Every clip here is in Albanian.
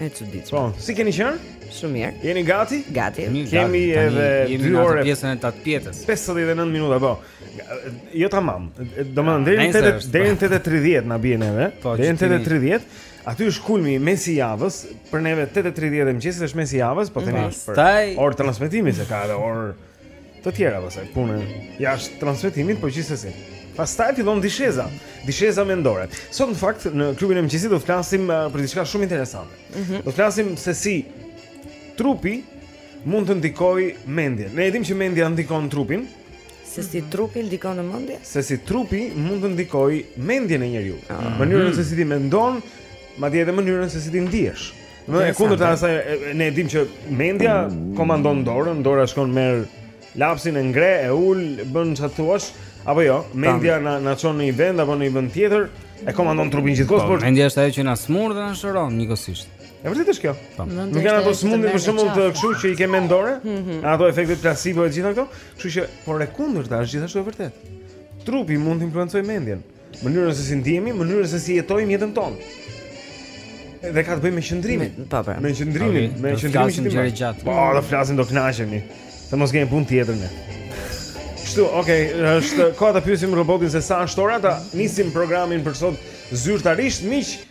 E çuditshme. Po, si keni qenë? Shumë mirë. Jeni gati? Gati. Kemi edhe dy orë pjesën e tatëpjetës. 59 minuta, po. Jo tamam. Domethënë deri në 8 deri në 8:30 na bie neve. Po, deri në 8:30. Aty është kulmi mesi javës, për neve 8:30 e mëngjesit është mesi javës, po tani është për orë transmetimi se ka edhe orë Të tjera pastaj, pune jashtë transmetimit, po gjithsesi. Pastaj fillon disheza, disheza mendore. Sot në fakt në klubin e mëngjesit do të flasim uh, për diçka shumë interesante. Mm -hmm. Do të flasim se si trupi mund të ndikojë mendjen. Ne e dimë që mendja ndikon trupin. Se si trupi ndikon në mendje? Se si trupi mund të ndikojë mendjen e njeriu. Mm -hmm. Mënyrën se si ti mendon, madje edhe mënyrën se si ti ndihesh. Në të kundërt të asaj, ne e dim që mendja komandon dorën, dora shkon merr lapsin e ngre, e ul, bën ç'të thuash, apo jo, mendja na, na çon në një vend, apo në një vend tjetër, e komandon trupin gjithë kohës, po, por... Mendja është ajo që na sëmur dhe na shëron, njëkohësisht. E vërtetë është kjo. Po. Nuk janë ato sëmundje për shembull të kështu që i ke mendore, mhm. ato efektet placebo e gjitha këto, kështu që por e kundërta është gjithashtu e vërtetë. Trupi mund të influencojë mendjen. Mënyrën se si ndihemi, mënyrën se si jetojmë jetën tonë. Dhe ka të bëjë me qëndrimin. Po, po. Me qëndrimin, okay. me qëndrimin që ti gjatë. Po, do flasim do kënaqemi. Se mos kemi punë tjetër ne. Kështu, okay, është koha ta pyesim robotin se sa është ora, ta nisim programin për sot zyrtarisht miq.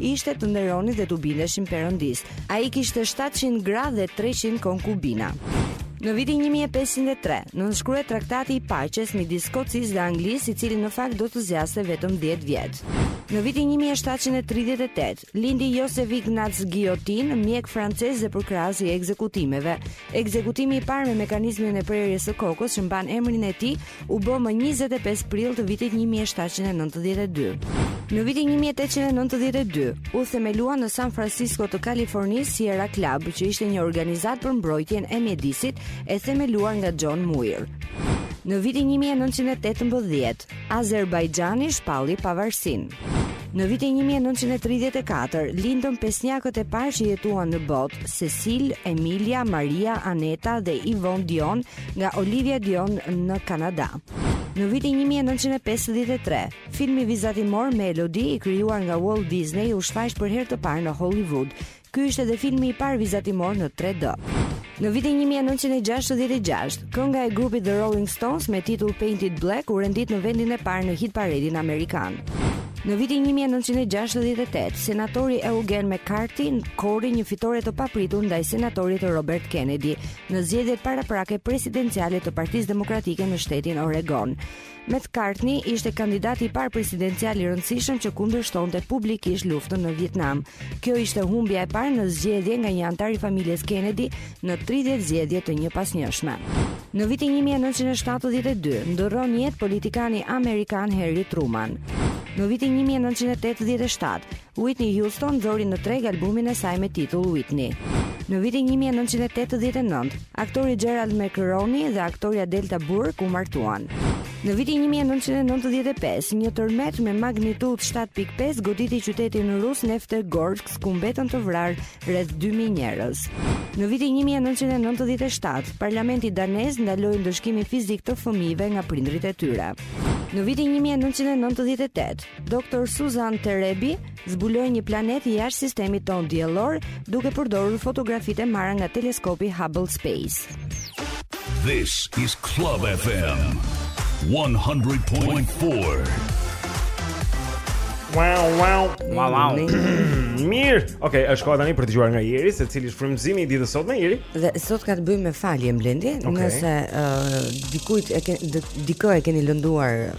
ishte të nderonin dhe t'i bindeshin Perëndisë. Ai kishte shtatëqind gra dhe treqind konkubina. Në vitin 1503, nënshkruhet Traktati i Paqes midis Skocisë dhe Anglisë, i cili në fakt do të zgjaste vetëm 10 vjet. Në vitin 1738, lindi Josef Ignaz Guillotin, mjek francez dhe përkrahës i ekzekutimeve. Ekzekutimi i parë me mekanizmin e prerjes së kokës që mban emrin e tij u bë më njëzet e pesë prill të vitit një mijë e shtatëqind e nëntëdhjetë e dy. Në vitin një mijë e tetëqind e nëntëdhjetë e dy, u themelua në San Francisco të Kalifornisë Sierra Club, që ishte një organizatë për mbrojtjen e mjedisit e themeluar nga John Muir. Në vitin 1918, Azerbajxhani shpalli pavarësinë. Në vitin 1934, lindën pesnjakët e parë që jetuan në botë, Cecil, Emilia, Maria, Aneta dhe Yvonne Dion, nga Olivia Dion në Kanada. Në vitin 1953, filmi vizatimor Melody i krijuar nga Walt Disney u shfaq për herë të parë në Hollywood. Ky ishte edhe filmi i parë vizatimor në 3D. Në vitin 1966, kënga e grupit The Rolling Stones me titull Paint It Black u rendit në vendin e parë në hit paredin amerikan. Në vitin 1968, senatori Eugen McCarthy korri një fitore të papritur ndaj senatorit Robert Kennedy, në zgjedhjet paraprake presidenciale të Partisë Demokratike në shtetin Oregon. McCarthy ishte kandidati i parë presidencial i rëndësishëm që kundërshtonte publikisht luftën në Vietnam. Kjo ishte humbja e parë në zgjedhje nga një anëtar i familjes Kennedy në 30 zgjedhje të njëpasnjëshme. Në vitin 1972 ndërron jetë politikani amerikan Harry Truman. Në vitin 1987 Whitney Houston nxori në treg albumin e saj me titull Whitney. Në vitin 1989, aktori Gerald McRaney dhe aktorja Delta Burke u martuan. Në vitin 1995, një tërmet me magnitudë 7.5 goditi qytetin rus Neftegorsk, ku mbetën të vrarë rreth 2000 njerëz. Në vitin 1997, parlamenti danez ndaloi ndëshkimin fizik të fëmijëve nga prindërit e tyre. Në vitin 1998, Doktor Susan Terebey zbuloi një planet jashtë sistemit tonë diellor duke përdorur fotografitë e marra nga teleskopi Hubble Space. This is Club FM 100.4. Wow, wow, wow, wow. Mirë. Okej, okay, është koha tani për të dëgjuar nga Ieri se cili është frymëzimi i ditës sot me Ierin. Dhe sot ka të bëjë me faljen Blendi, okay. nëse uh, dikujt e ke dikë e keni lënduar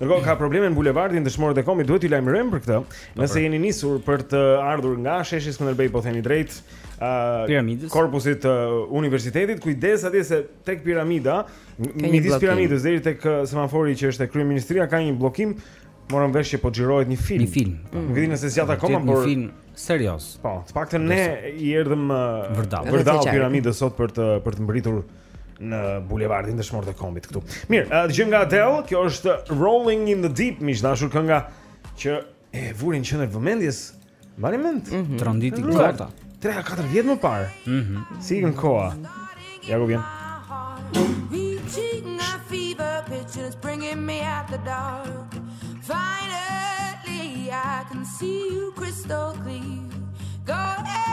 Ndërkohë ka probleme në bulevardin Dëshmorët e Kombit, duhet t'i lajmërojmë për këtë. Nëse jeni nisur për të ardhur nga sheshi Skënderbej, po themi drejt ë Piramidës. korpusit të universitetit, kujdes atje se tek piramida, një midis bllokim. piramidës deri tek ë, semafori që është te kryeministria ka një bllokim. Morëm vesh që po xhirohet një film. Një film. po. Nuk e di nëse zgjat akoma, Vërtet, por Një film serioz. po, të paktën ne i erdhëm ë, Vërdall. Edhe vërdall të qartë. piramidës sot për të për të mbritur në bulevardin Dëshmorët e Kombit këtu. Mirë, uh, dëgjojmë nga Adele, kjo është Rolling in the Deep, miq të dashur kënga që e vuri në qendër të vëmendjes. Mbani mend? Mm -hmm. Tronditi gota. 3 a 4 vjet më parë. Mhm. Mm si ikën koha. Ja ku vjen. Finally I can see you crystal clear. Go ahead.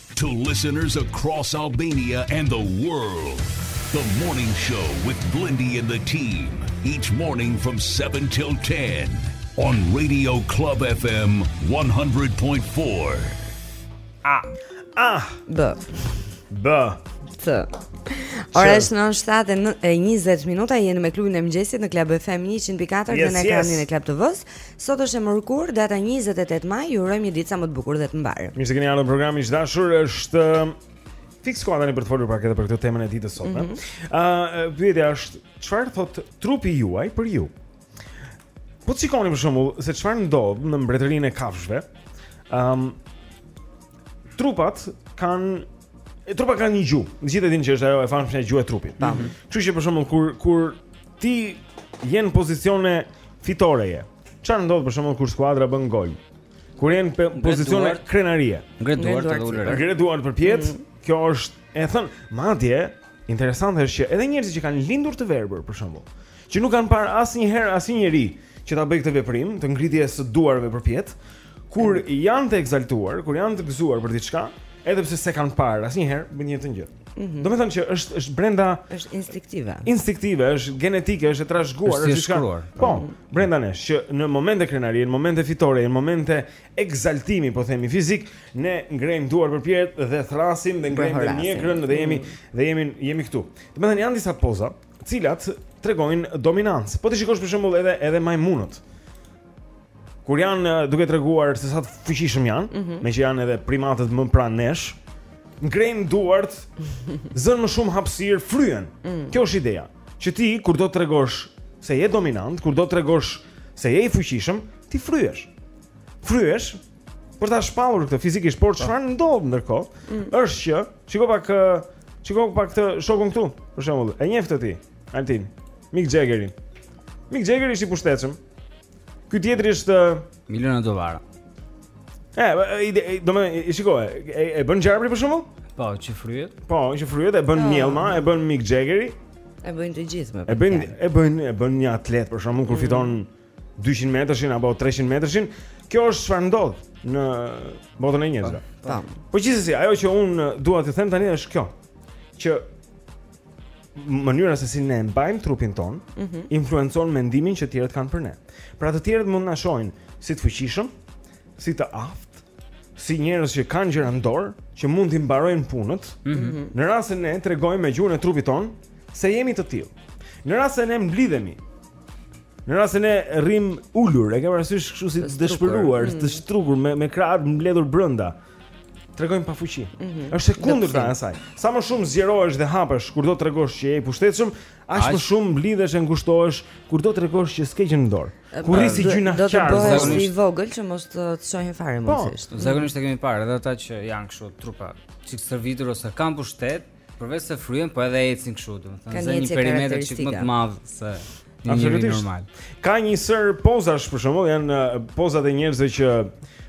To listeners across Albania and the world, the morning show with Blendi and the team, each morning from 7 till 10 on Radio Club FM 100.4. A, A, B, B, C. Ora është 9:20 minuta jeni me klubin e mëngjesit në Club FM 104 Yes, dhe në yes. ekranin e Club TV-s. Sot është e mërkurë, data 28 maj, ju urojmë një ditë sa më të bukur dhe të mbarë. Mirë se keni ardhur në programin e dashur, është fiks koha tani për të folur pak edhe për këtë temën e ditës sot. Mhm. Ëh, mm -hmm. uh, pyetja është, çfarë thotë trupi juaj për ju? Po të shikoni për shembull se çfarë ndodh në mbretërinë e kafshëve. Ëm um, trupat kanë e trupa kanë një gjuhë. Të gjithë e dinë që është ajo e famshme gjuhë e trupit. Tam. Mhm. Kështu që për shembull kur kur Ti je në pozicione fitoreje. Çfarë ndodh për shembull kur skuadra bën gol? Kur je në pozicione krenarie. Ngre duart dhe ulëret. Ngre duart përpjetë. Mm. Kjo është, domethënë, madje interesante është që edhe njerëzit që kanë lindur të verbër për shembull, që nuk kanë parë asnjëherë asnjë njeri që ta bëjë këtë veprim të ngritjes së duarve përpjetë, kur janë të ekzaltuar, kur janë të gëzuar për diçka, edhe pse s'e kanë parë asnjëherë, bëjnë të njëjtën gjë. Mm -hmm. Domethënë që është është brenda është instiktive. Instiktive, është gjenetike, është e trashëguar, është e shkruar. Po, mm -hmm. brenda nesh që në momente krenarie, në momente fitore, në momente ekzaltimi, po themi fizik, ne ngrejmë duart përpjetë dhe thërrasim dhe ngrejmë dhe mjekrën dhe jemi mm -hmm. dhe jemi jemi këtu. Domethënë janë disa poza, të cilat tregojnë dominancë. Po të shikosh për shembull edhe edhe majmunët. Kur janë duke treguar se sa të fuqishëm janë, mm -hmm. meqë janë edhe primatët më pranë nesh, ngrejnë duart, zënë më shumë hapësirë, fryhen. Mm -hmm. Kjo është ideja. Që ti, kur do të tregosh se je dominant, kur do të tregosh se je i fuqishëm, ti fryhesh. Fryhesh, për ta shpallur këtë fizikisht, por po. çfarë mm. ndodh ndërkohë, mm. është që, shiko pak, shiko pak këtë shokun këtu, për shembull, e njeh këtë ti, Altin, Mick Jaggerin. Mick Jagger ishte i pushtetshëm, Ky tjetri është miliona dollarë. E, ide, domethënë shiko, e, e bën gjarpri për shembull? Po, që fryhet. Po, që fryhet e bën mjellma, e bën Mick Jaggeri. E bëjnë të gjithë më. E bëjnë e bëjnë e bën një atlet për shembull kur mm. fiton 200 metërshin apo 300 metërshin. Kjo është çfarë ndodh në botën e njerëzve. Po. Po, po gjithsesi, ajo që unë dua t'ju them tani është kjo. Që mënyra se si ne mbajmë trupin tonë, mm -hmm. influencon mendimin që të tjerët kanë për ne. Pra të tjerët mund të na shohin si të fuqishëm, si të aftë, si njerëz që kanë gjëra në dorë, që mund t'i mbarojnë punët. Mm -hmm. Në rast se ne tregojmë me gjuhën e trupit tonë se jemi të tillë. Në rast se ne mblidhemi Në rast se ne rrimë ulur, e ke parasysh kështu si të dëshpëruar, mm. të strukur, me, me krahët mbledhur brenda. Mm tregojmë pafuqi. Mm -hmm. Është e kundërta e asaj. Sa më shumë zgjerohesh dhe hapesh kur do të tregosh që je i pushtetshëm, aq më shumë mblidhesh e ngushtohesh kur do të tregosh që s'ke gjë në dorë. Kur rri si gjynahqar, do të bëhesh i vogël që mos të të shohin fare me sy. Po, zakonisht e kemi parë edhe ata që janë kështu trupa, çik servitor ose kanë pushtet, Përveç se fryen, po edhe ecin kështu, domethënë kanë një perimetër çik më të madh se një njeri normal. Ka një sër pozash për shembull, janë uh, pozat e njerëzve që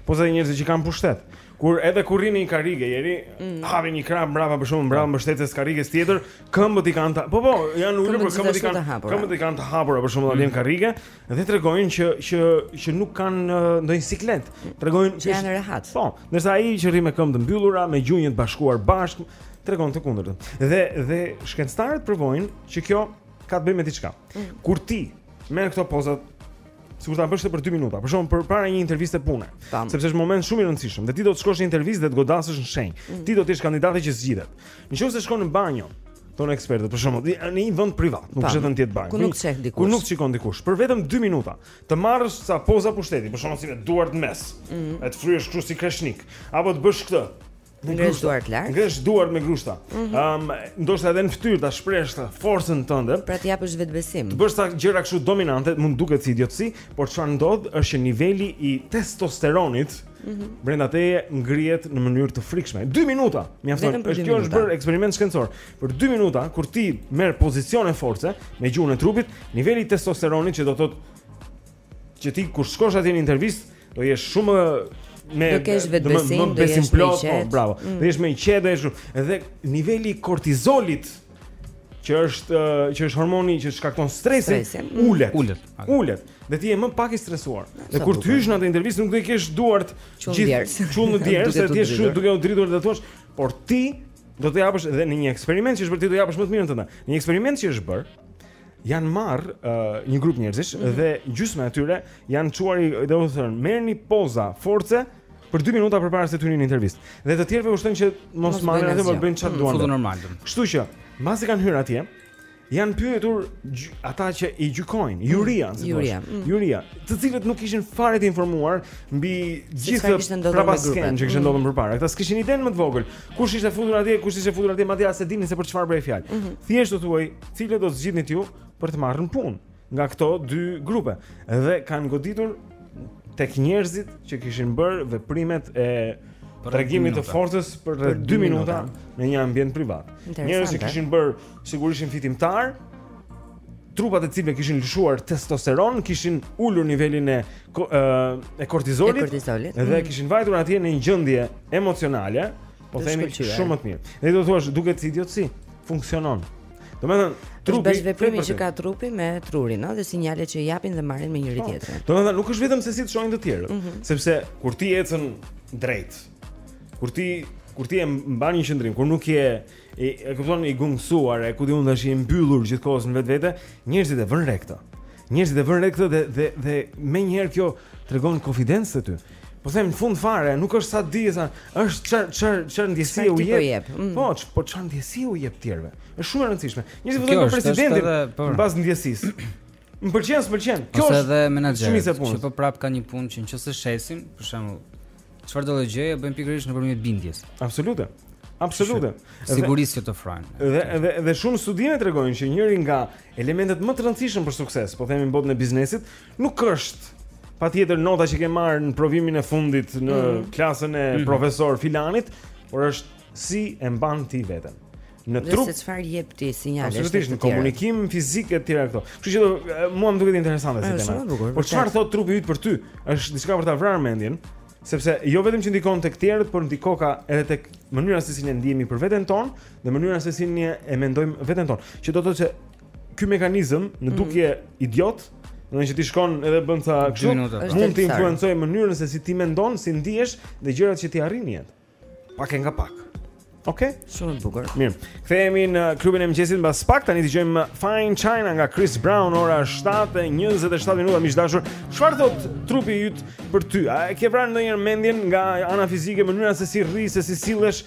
pozat e njerëzve që kanë pushtet. Kur edhe kur rrini në karrige, e rri, mm. hapin një krah mbrapa për shembull, mbrapa mbështetëses karriges tjetër, këmbët i kanë ta... Po po, janë ulur për këmbët i kanë, këmbët i kanë të hapura për shembull atje në mm. karrige, Dhe tregojnë që që që nuk kanë ndonjë siklet. Tregojnë që janë rehat. Po, ndërsa ai që rri me këmbë të mbyllura, me gjunjë të bashkuar bashkë, tregon të kundërtën. Dhe dhe shkencëtarët provojnë që kjo ka të bëjë me diçka. Mm. Kur ti merr këto pozat Sikur ta bësh për 2 minuta, për shembull përpara një interviste pune, Tamam. sepse është moment shumë i rëndësishëm dhe ti do të shkosh në intervistë dhe të godasësh në shenjë. Mm. Ti do të jesh kandidati që zgjidhet. Nëse shkon në banjo, Thonë ekspertët, për shembull, në një vend privat, nuk është e thënë të jetë banjë. Ku nuk të sheh dikush. Ku nuk të shikon dikush, për vetëm 2 minuta, të marrësh ca poza pushteti, për shembull, si me duart në mes. Ëh. Mm. E të fryesh kështu si kreshnik, apo të bësh këtë. Ngresh duart lart. Ngresh duart me grushta. Ëm, mhm. mm -hmm. ndoshta edhe në fytyrë ta shprehësh forcën tënde. Pra t'i japësh vetes besim. Të bësh ca gjëra kështu dominante, mund të duket si idiotësi, por çfarë ndodh është që niveli i testosteronit Mhm. Brenda teje ngrihet në mënyrë të frikshme. 2 minuta. Mjafton. Kjo është bërë eksperiment shkencor. Për 2 minuta kur ti merr pozicione force me gjuhën e trupit, niveli i testosteronit që do thotë që ti kur shkosh atje në intervistë, do jesh shumë me do kesh vetëbesim, do jesh më i qetë. Po, bravo. Mm. Do jesh më i qetë, do jesh edhe niveli i kortizolit që është që është hormoni që shkakton stresin, stresin. Mm. ulet. Ulet. Okay. Ulet. Dhe ti je më pak i stresuar. Dhe kur të hysh në atë intervistë nuk do i kesh duart gjithë qull në djersë, se ti je duke u dridhur dhe thua, por ti do të japësh edhe në një eksperiment që është bërë ti do japësh më të mirën tënde. Në një eksperiment që është bërë, janë marrë uh, një grup njerëzish mm -hmm. dhe gjysma e tyre janë çuar dhe u është thënë, "Merrni poza force, Për 2 minuta përpara se të hynin në intervistë. Dhe të tjerëve u është thënë që mos marrin atë, por bëjnë çfarë duan. Është normal. Kështu që, mbasi kanë hyrë atje, janë pyetur ata që i gjykojnë, mm, juria, si i thua. Juria. Mm. Juria, të cilët nuk ishin fare të informuar mbi gjithë prapaskenën që kishte mm. ndodhur përpara. Ata s'kishin idenë më të vogël. Kush ishte futur atje, kush ishte futur atje, madje as e dinin se për çfarë bëhej fjalë. Mhm. Thjesht u thuhej, cilët do të zgjidhnit ju për të marrë në punë. nga këto dy grupe dhe kanë goditur tek njerëzit që kishin bërë veprimet e tregimit të forcës për rreth 2 minuta në një ambient privat. Njerëzit që kishin bërë sikur ishin fitimtarë, trupat e cilëve kishin lëshuar testosteron, kishin ulur nivelin e e kortizolit, dhe mm. kishin vajtur atje në një gjendje emocionale, po themi shumë më të mirë. Dhe do të thuash duket si idiotësi, funksionon. Do me thënë, bashkëveprimi që ka trupi me trurin, ëh, dhe sinjale që japin dhe marrin me njëri po. tjetrin. Do me thënë, nuk është vetëm se si të shohin të tjerët, mhm. sepse kur ti ecën drejt, kur ti kur ti e mban një qëndrim, kur nuk je i, e kupton i gungësuar, e ku di unë, të jesh i mbyllur gjithkohës në vetvete, njerëzit e vënë re këtë. Njerëzit e vënë re këtë dhe dhe dhe menjëherë kjo tregon konfidencë te ty. Po them në fund fare, nuk është sa di sa, është ça ça ça ndjesi u po jep. Mm. Po, ç, po ça ndjesi u jep tjerëve. Është shumë e rëndësishme. Një zë për presidentin po. mbas ndjesisë. Më pëlqen, s'pëlqen. Kjo është edhe menaxher. Që po prap ka një punë që nëse shesim, për shembull, çfarë do gjëje, bëjmë pikërisht nëpërmjet bindjes. Absolutisht. Absolutisht. Sigurisht që të ofrojnë. Dhe dhe dhe shumë studime tregojnë që njëri nga elementet më të rëndësishëm për sukses, po themi në botën e biznesit, nuk është patjetër nota që ke marrë në provimin e fundit në mm -hmm. klasën e mm -hmm. profesor filanit, por është si e mban ti veten. Në trup, se çfarë jep ti sinjale të tjera. Në komunikim fizik e tjera këto. Kështu që mua më duket interesante si tema. Por çfarë thotë trupi yt për ty? Është diçka për ta vrarë mendjen, sepse jo vetëm që ndikon tek tjerët, por ndikoka edhe tek mënyra se si ne ndihemi për veten tonë, Dhe mënyra se si ne e mendojmë veten tonë, që do të thotë se ky mekanizëm në mhm. dukje mm -hmm. idiot, domethënë ti shkon edhe bën ca kështu, mund të influencojë mënyrën se si ti mendon, si ndihesh dhe gjërat që ti arrin në jetë. Pak nga pak. Okej, okay. shumë bukur. Mirë. Kthehemi në klubin e mëngjesit mbas pak tani dëgjojmë Fine China nga Chris Brown ora 7:27 minuta miq të dashur. Çfarë thotë trupi yt për ty? A e ke vrarë ndonjëherë mendjen nga ana fizike, mënyra se si rri, se si sillesh?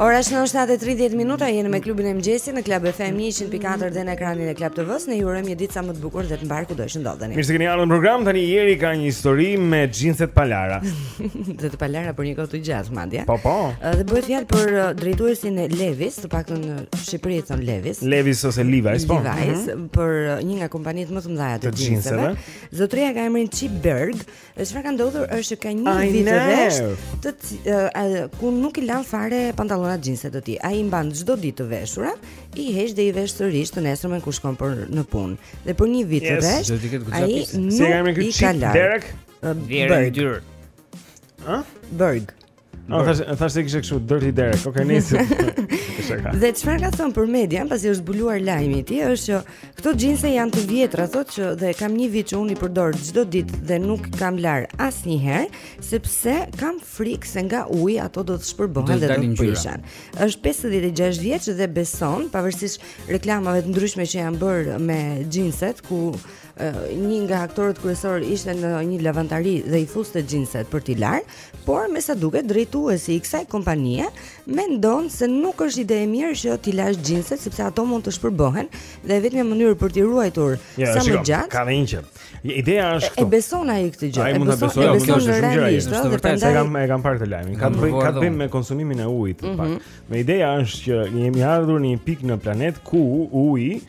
Ora shënon 7:30 minuta jemi me klubin e mëngjesit në Club FM 104 dhe në ekranin e Club TV-s ne ju urojmë një ditë sa më të bukur dhe të mbarë kudo që ndodheni. Mirë se keni ardhur në program. Tani Jeri ka një histori me xhinse të palara. dhe të palara për një kohë të gjatë madje. Po po. Dhe bëhet fjalë për uh, drejtuesin e Levis, të paktën në uh, Shqipëri e thonë Levis. Levis ose Levi's po. Levi's mm -hmm. për uh, një nga kompanitë më të mëdha të xhinseve. Zotëria ka emrin Chip Bergh, dhe çfarë ka ndodhur është që ka një vit tashmë, të uh, ku nuk i lan fare pantallonat xhinse të tij. Ai i mban çdo ditë të veshura, i heq dhe i vesh sërish të nesërmen kur shkon për në punë. Dhe për një vit tashmë, ai nuk i ka larë. Very good. Ë? Berg. A thash, thash se kishe kështu Dirty Derek. Okej, okay, nice. dhe çfarë ka thënë për median, pasi është zbuluar lajmi i tij, është që këto xhinse janë të vjetra, thotë që dhe kam një vit që unë i përdor çdo ditë dhe nuk kam lar asnjëherë, sepse kam frikë se nga uji ato do të shpërbëhen dhe do të prishen. Është 56 vjeç dhe beson, pavarësisht reklamave të ndryshme që janë bërë me xhinset ku një nga aktorët kryesorë ishte në një lavanteri dhe i fuste xhinset për t'i larë, por me sa duket drejtuesi i kësaj kompanie mendon se nuk është ide e mirë që t'i lash xhinset sepse ato mund të shpërbëhen dhe e vetmja mënyrë për t'i ruajtur ja, sa më gjatë. Ka një gjë. Ideja është këtu. E beson ai këtë gjë. Ai mund ta besojë, mund të besojë gjëra. Është vërtet se kam e kam parë këtë lajmin. Ka të bëjë ka të bëjë me konsumimin e ujit, mm -hmm. pak. Me ideja është që jemi ardhur në një pikë në planet ku uji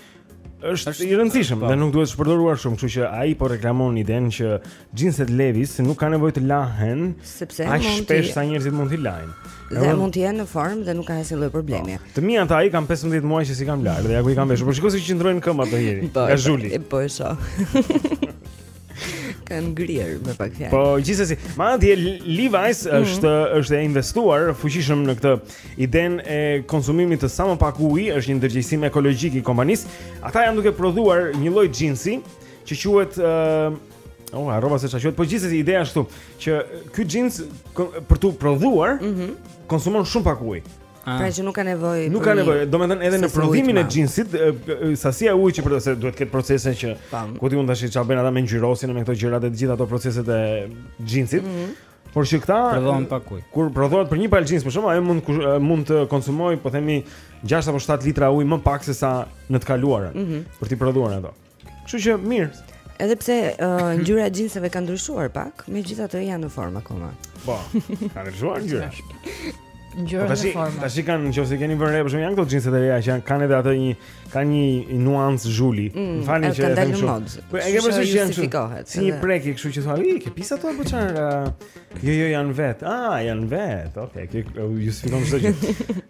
është i rëndësishëm dhe nuk duhet shpërdoruar shumë, kështu që ai po reklamon idenë që xhinset Levi's nuk ka nevojë të lahen sepse aq shpesh sa njerëzit mund t'i lajnë. Dhe mund të jenë në formë dhe nuk ka asnjë lloj problemi. Po, të miat i kam 15 muaj që s'i kam larë dhe ja ku i kam veshur. Po shiko si qëndrojnë në këmbë ato ieri. Po, nga zhuli. Po e shoh. Kanë ngrirë me pak fjalë. Po gjithsesi, madje Levi's mm -hmm. është është e investuar fuqishëm në këtë idenë e konsumimit të sa më pak uji, është një ndërgjegjësim ekologjik i kompanisë. Ata janë duke prodhuar një lloj xhinsi që quhet uh, Oh, e harrova se ç'quhet, po gjithsesi ideja është këtu që ky xhins për t'u prodhuar mm -hmm. konsumon shumë pak ujë. Ah. Pra që nuk ka nevojë. Nuk ka nevojë. Domethënë edhe në prodhimin e xhinsit, sasia e ujit që përdoret duhet të ketë procese që ku ti unë çfarë bëjnë ata me ngjyrosjen me këto gjëra dhe të gjitha ato proceset e xhinsit. Mm -hmm. Por që këta prodhojnë pa ujë. Kur prodhohet për një palë xhins për shkak ajo mund mund të konsumojë, po themi 6 apo 7 litra ujë më pak se sa në të kaluarën mm -hmm. për t'i prodhuar ato. Kështu që mirë. Edhe pse uh, ngjyra e xhinseve ka ndryshuar pak, megjithatë janë në formë akoma. Po. Ka ndryshuar ngjyra. Ngjyra po në formë. Tash i kanë, nëse keni vënë re, por janë këto xhinse të reja që janë kanë edhe ato një kanë një nuancë zhuli. Mm, Më falni që e them kështu. Po e ke përsëri që janë kështu. Si një prekë kështu që thua, "I ke pisa ato apo çfarë?" Jo, jo, janë vetë. Ah, janë vetë. Okej, okay, kjo justifikon çdo gjë.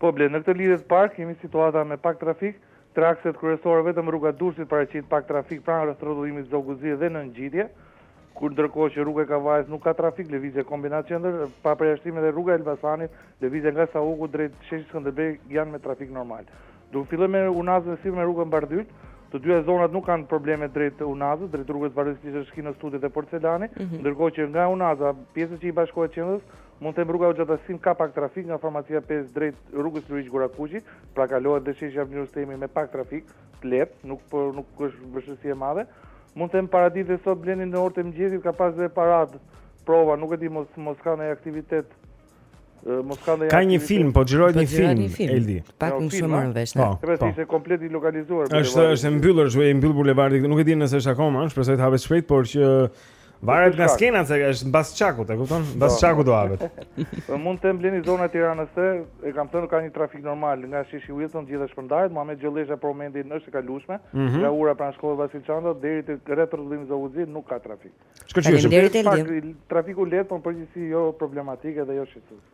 Po Blendi, në këtë lidhje të parë kemi situata me pak trafik, tre akset kryesore vetëm rruga Durrësit paraqit pak trafik pranë rrethrrotullimit Zogu i Zi dhe në ngjitje, kur ndërkohë që rruga e Kavajës nuk ka trafik, lëvizja Kombinat qendër, pa përjashtim edhe rruga e Elbasanit, lëvizja nga Sauku drejt sheshit Skënderbej janë me trafik normal. Do fillojmë me Unazën e sipërm e rrugën Bardhyl, të dyja zonat nuk kanë probleme drejt Unazës, drejt rrugës Bardhyl siç është Kinostudio dhe Porcelani, ndërkohë që nga Unaza, pjesa që i bashkohet qendrës, Mund them rruga Hoxha Tahsim ka pak trafik nga farmacia pesë drejt rrugës Luigj Gurakuqi, pra kalohet dhe sheshi Avni Rustemi me pak trafik, të lehtë, nuk po nuk është vështirësi e madhe. Mund të them paradite dhe sot Blendi në orët e mëngjesit ka pas dhe paradë prova, nuk e di mos mos ka ndonjë aktivitet mos ka ndonjë Ka një film, po xhirohet po një film, Eldi. Pak më shumë marr vesh. Po, po. Sepse ishte komplet i lokalizuar. Është është e mbyllur, është i mbyllur bulevardi, nuk e di nëse është akoma, shpresoj të hapet shpejt, por që Varet nga skena se është mbas çakut, e kupton? Mbas çakut do hapet. Po mund të them Blendi zona e Tiranës së Re kam thënë ka një trafik normal nga Sheshi Wilson gjithë e shpërndarë, Muhamet Gjollesha për momentin është e kalueshme, mm -hmm. nga ura pranë shkollës Vasil Shanto deri te rrethrrotullimi Zogu i Zi nuk ka trafik. Shkëlqyeshëm. Faleminderit Eldi. Trafik i lehtë, por përgjithësisht jo problematik dhe jo shqetësues.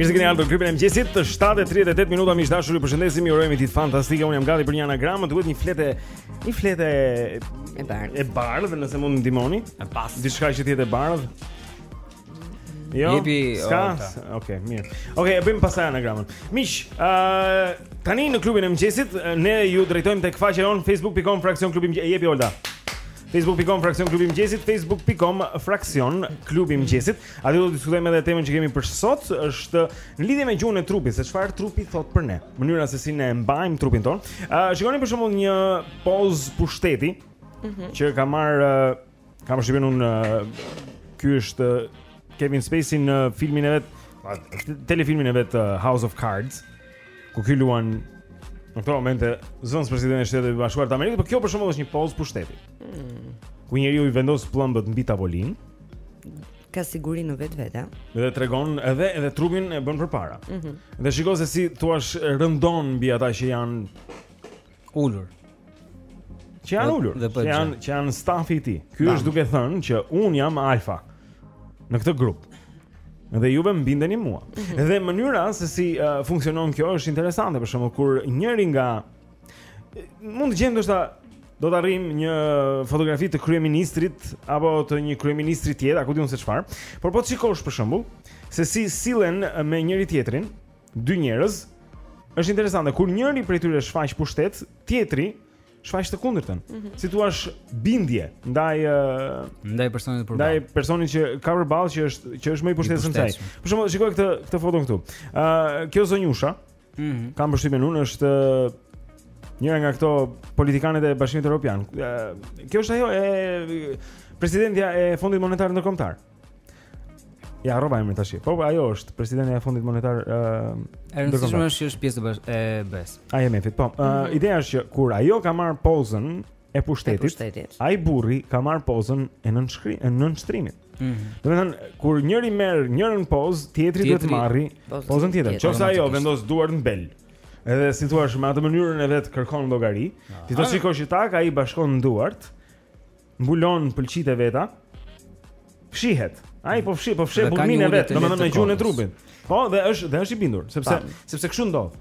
Mirë se keni ardhur në klubin e mëngjesit. Të 7:38 minuta miq të dashur, ju përshëndesim, ju urojmë ditë fantastike. Unë jam gati për një anagram, duhet një fletë, një fletë e bardhë. E bardhë, nëse mund të ndihmoni. E pas. Diçka që të jetë e bardhë. Jo. Jepi. Okej, okay, mirë. Okej, okay, e bëjmë pastaj anagramën. Miq, ë uh, tani në klubin e mëngjesit ne ju drejtojmë tek faqja jonë facebook.com fraksion klubi mëngjesit. Jepi Olda. Facebook.com fraksion klubi mëngjesit, facebook.com fraksion klubi mëngjesit. Aty do të diskutojmë edhe temën që kemi për sot, është në lidhje me gjuhën e trupit, se çfarë trupi thotë për ne, mënyra se si ne e mbajmë trupin tonë. Ë uh, shikoni për shembull një pozë pushteti, mm -hmm. që kam marrë uh, Kam shpjeguar unë Ky është Kevin Spacey në filmin e vet Telefilmin e vet House of Cards Ku ky luan Në këto momente Zëvendëspresidentin e Shteteve të Bashkuara të Amerikës Por kjo për shembull është një pozë pushteti mm. Ku njeriu i vendos pëllëmbët mbi tavolinë Ka siguri në vetvete Dhe tregon edhe edhe trupin e bën përpara mm -hmm. Dhe shiko se si të thuash rëndon mbi ata që janë ulur. Që janë ulur, dhe që janë që janë stafi i tij. Ky është duke thënë që unë jam alfa në këtë grup. Dhe juve më bindeni mua. Mm -hmm. Dhe mënyra se si uh, funksionon kjo është interesante, për shembull kur njëri nga mund të gjejmë ndoshta do të arrijmë një fotografi të kryeministrit apo të një kryeministri tjetër, ku di unë se çfarë. Por po të shikosh për shembull se si sillen me njëri-tjetrin, dy njerëz, është interesante kur njëri prej tyre shfaq pushtet, tjetri shfaq të kundërtën. Mm -hmm. Si të thuash bindje ndaj uh, ndaj personit të përballë. Ndaj personit që ka përballë që është që është më i pushtetshëm se ai. Për shembull, shikoj këtë këtë foton këtu. Ë uh, kjo zonjusha. Mhm. Mm kam përshtypjen unë është njëra nga këto politikanët e Bashkimit Evropian. Uh, kjo është ajo e presidentja e Fondit Monetar Ndërkombëtar. Mhm. Ia harrova emrin tash. Po ajo është presidentja e Fondit Monetar ë E rëndësishme është që është pjesë e BE-së. IMF-it? Po, ë mhm. ideja është që kur ajo ka marrë pozën e pushtetit, ai burri ka marrë pozën e nënshkrim, e nënshtrimit. Mhm. Domethënë kur njëri merr njërën pozë, tjetri duhet të marrë pozën tjetër. Qoftë se ajo vendos duart në bel. Edhe si të thuash, me atë mënyrën e vet kërkon llogari. Ti do shikosh që tak ai bashkon duart. mbulon pëlqitë e veta. Fshihet. Ai po fsheh, po fsheh burmin e vet, domethënë me gjuhën e trupit. Po, dhe është dhe është i bindur, sepse pa. sepse kështu ndodh.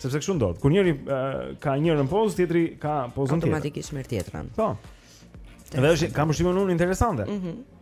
Sepse kështu ndodh. Kur njëri uh, ka njërën pozë, tjetri ka pozën tjetër. Automatikisht merr tjetrën. Po. Dhe është kam përshtypjen unë interesante. Mhm. Mm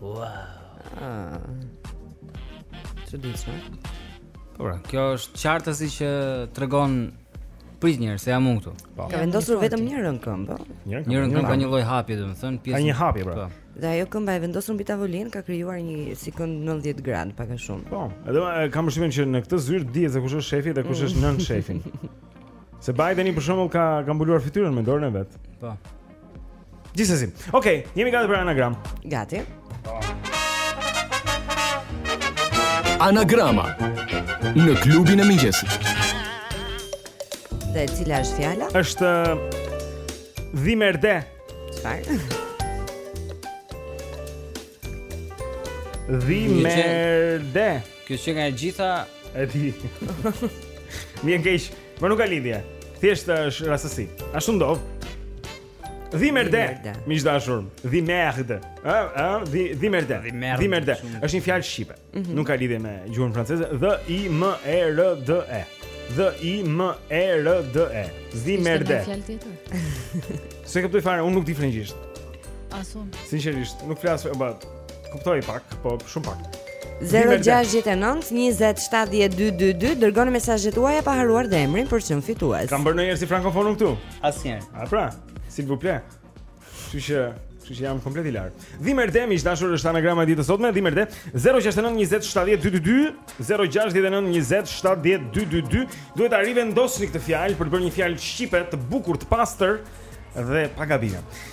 Wow. Ah. Çuditshme. Po, pra, kjo është qartësi që tregon prit një herë se jam unë këtu. Po. Ka vendosur vetëm njërën këmbë. Njërën këmbë ka një lloj hapje, domethënë pjesë. Ka një hapje pra. Po. Dhe ajo këmba e vendosur mbi tavolinë ka krijuar një si kënd 90 gradë pak a shumë. Po. Edhe kam përshtypjen që në këtë zyrë dihet se kush është shefi dhe kush mm. është nën shefin. Se Bideni për shembull ka ka mbuluar fytyrën me dorën e vet. Po. Gjithsesi. Okej, okay, jemi gati për anagram. Gati. Anagrama në klubin e mëngjesit. Dhe cila është fjala? Është dhimerde. Çfarë? Dhimerde. Kjo që nga e gjitha e di. Mirë keq, Por nuk ka lidhje. Thjesht është rastësi. Ashtu ndodh. Dhimerde, miq të dashur, dhimerde. Ë, ë, dhimerde. Dhimerde. Është një fjalë shqipe. Mhm. Nuk ka lidhje me gjuhën franceze. DH I M E R D E. DH I M E R D E. Dhimerde. Është një fjalë tjetër. S'e kuptoj fare, unë nuk di frëngjisht. As unë. Sinqerisht, nuk flas, po Kuptoj pak, po shumë pak. 0-6-9-27-12-2 Dërgoni mesazhet tuaja pa harruar dhe emrin për të qenë fitues Ka mbërë njeri si frankofonu këtu? Asnjëri A pra, s'il vous plaît Kështu që jam komplet i larë Dhimerde, miq të dashur është anagrama e ditës sotme Dhimerde 0-6-9-27-12-2 0-6-9-27-12-2 Duhet ta rivendosni këtë fjalë Për të bërë një fjalë shqipe të bukur të pastër Dhe pa gabime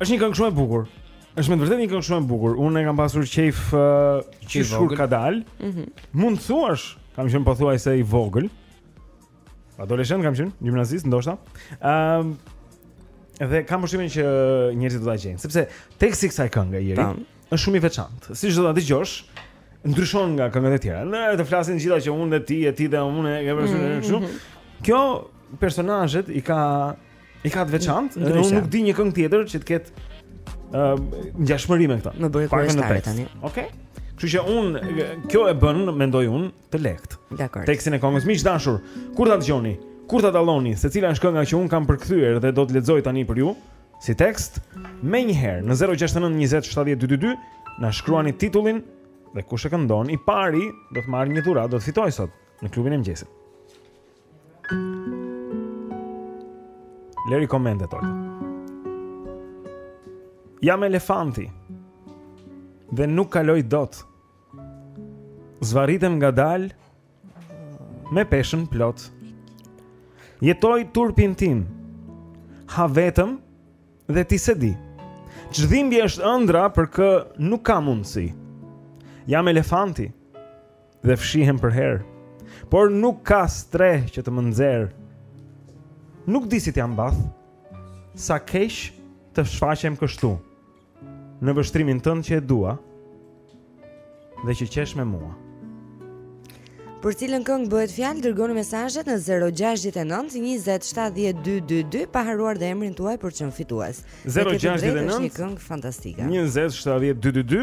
Është një këngë shumë e bukur. Është me të vërtetë një këngë shumë e bukur. Unë e kam pasur qejf uh, qysh kur ka dal. Mm -hmm. Mund të thuash, kam qenë pothuajse i vogël. Adoleshent kam qenë, gjimnazist ndoshta. Ëm uh, dhe kam përshtypjen që njerëzit do ta gjejnë, sepse teksti i kësaj kënge ieri është shumë i veçantë. Siç do ta dëgjosh, ndryshon nga këngët e tjera. Këngët flasin të gjitha që unë dhe ti e ti dhe unë e ke përshtypjen mm -hmm. kështu. Mhm. Kjo personazhet i ka I ka të veçantë, unë nuk, nuk di një këngë tjetër që të ketë ë uh, ngjashmëri me këtë. Më bëri kureshtare tani. Okej. Okay. Kështu që un kjo e bën mendoj un të lehtë. Dakor. Tekstin e këngës miq të dashur, kur ta dëgjoni, kur ta dalloni, se cila është kënga që un kam përkthyer dhe do të lexoj tani për ju si tekst, menjëherë në 069 20 70 222 na shkruani titullin dhe kush e këndon, i pari do të marrë një dhuratë, do të fitojë sot në klubin e mëngjesit. Leri komentet o Jam elefanti Dhe nuk kaloj dot Zvarritem ngadalë Me peshën plot Jetoj turpin tim Ha vetëm Dhe ti s'e di Ç'dhimbje është ëndrra për kë nuk ka mundësi Jam elefanti Dhe fshihem përherë Por nuk ka strehë që të më nxërë. Nuk di si t'ia mbath Sa keq të shfaqem kështu Në vështrimin tënd që e dua Dhe që qesh me mua Për cilën këngë bëhet fjalë, dërgoni mesazhet në 069 20 70 222 pa harruar dhe emrin tuaj për të qenë fitues. 069 20 70 222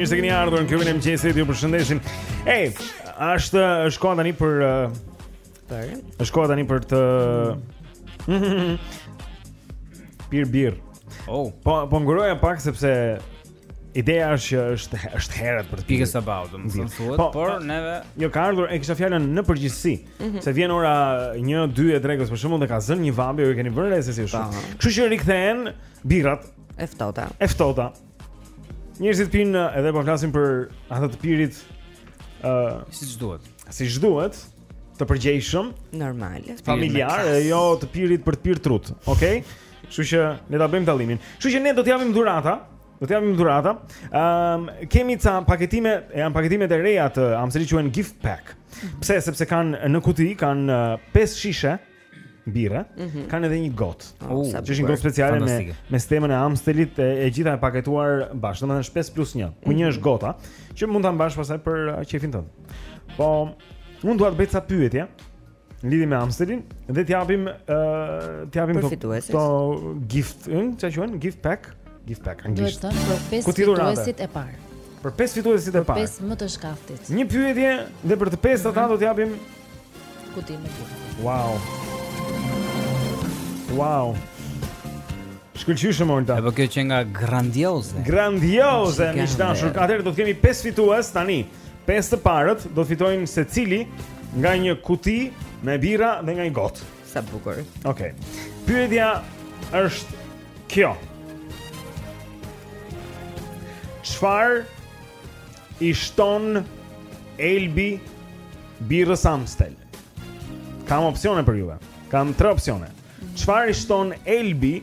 Mirë se keni ardhur në klubin e mëngjesit. Ju përshëndesim. Ej, është është koha tani për uh, Për. Është koha tani për të pirë birrë. Oh, po po ngurroja pak sepse ideja është që është është herët për të pirë sa bau, do të thonë thuhet, po, por pa, neve jo ka ardhur e kisha fjalën në përgjithësi, mm -hmm. se vjen ora 1, 2 e drekës për shembull dhe ka zënë një vapë, ju keni vënë se si është. Po. Kështu që rikthehen birrat e ftohta. E ftohta. Njerëzit pinë edhe po flasim për atë të pirit ë uh, siç duhet. Siç duhet. të përgjegjshëm, normal, familjar, jo të pirit për të pirë trutë, okay? Kështu që ne ta bëjmë dallimin. Kështu që ne do të japim dhurata, do të japim dhurata. Ëm um, kemi ca paketime, janë paketime të reja të Amstel-it quhen gift pack. Pse? Sepse kanë në kuti kanë 5 uh, shishe birra, mm -hmm. kanë edhe një gotë. Oh, që është një gotë speciale me me stemën e Amstelit e, e gjitha e paketuar bashkë, domethënë 5 plus 1. Ku mm -hmm. një mhm. është gota, që mund ta mbash pastaj për uh, qejfin tënd. Po, unë dua të bëj ca pyetje në lidhje me Amstelin dhe t'i japim ë uh, t'i japim këto gift, ëh, çfarë quhen? Gift pack, gift pack anglisht. Do të thonë për 5 fituesit e parë. Për 5 fituesit e parë. Për 5 më të shkathtit. Një pyetje dhe për të pesë mm -hmm. ata do t'i japim Kutinë e bukur. Wow. Wow. Shkëlqyshëm Olta. Apo kjo qenka grandioze. Grandioze, miq të dashur. Atëherë do të kemi 5 fitues tani. 5 të parët do të fitojnë secili nga një kuti me birra dhe nga një gotë. Sa bukur. Okej. Okay. Pyetja është kjo. Çfarë I shton elbi birrës Amstel. Kam opsione për juve. Kam tre opsione. Çfarë i shton elbi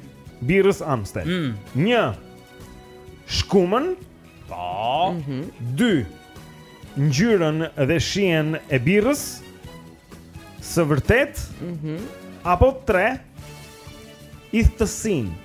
birrës Amstel? 1. Mm. Shkumën. Po. 2. Mm Ngjyrën dhe shijen e birrës. Së vërteti? Mhm. Mm apo 3. Idhtësinë.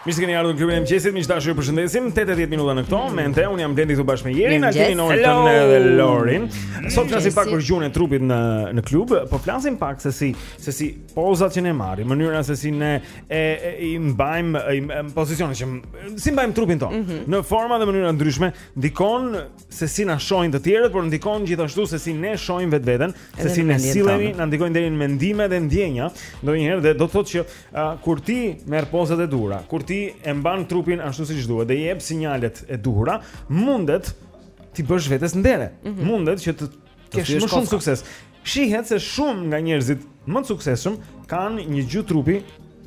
Mirë se keni ardhur në klubin e mëngjesit. Miq të dashur, ju përshëndetim. 8:10 minuta në këto momente. Unë jam Blendi këtu bashkë me Jerin, Altin, Olton dhe Lorin. Sot flasim pak për gjuhën e trupit në në klub, po flasim pak se si se si pozat që ne marrim, mënyra se si ne e, e i mbajmë pozicione se si mbajmë trupin tonë. Mm -hmm. Në forma dhe mënyra të ndryshme ndikon se si na shohin të tjerët, por ndikon gjithashtu se si ne shohim vetveten, se si ne sillemi, na ndikojnë deri në mendime dhe ndjenja. Ndonjëherë dhe do të thotë që uh, kur ti merr pozat e duhura, kur ti e mban trupin ashtu siç duhet dhe i jep sinjalet e duhura, mundet t'i bësh vetes ndere. Mm -hmm. Mundet që të Kesh më shumë sukses. Shihet se shumë nga njerëzit më të suksesshëm kanë një gjuhë trupi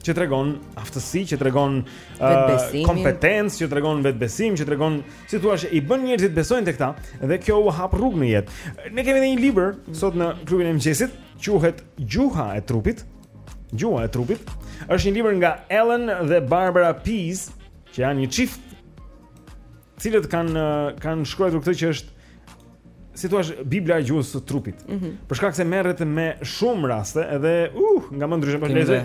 që tregon aftësi, që tregon uh, kompetencë, që tregon vetëbesim, që tregon, si thua, i bën njerëzit besojnë tek ta dhe kjo u hap rrugë në jetë. Ne kemi edhe një libër sot në klubin e mëngjesit, quhet Gjuha e trupit. Gjuha e trupit është një libër nga Allan dhe Barbara Pease, që janë një çift cilët kanë kanë shkruar këtë që është si thua Bibla e gjuhës së trupit. Mm -hmm. Për shkak se merret me shumë raste edhe uh nga më të ndryshme po lexoj.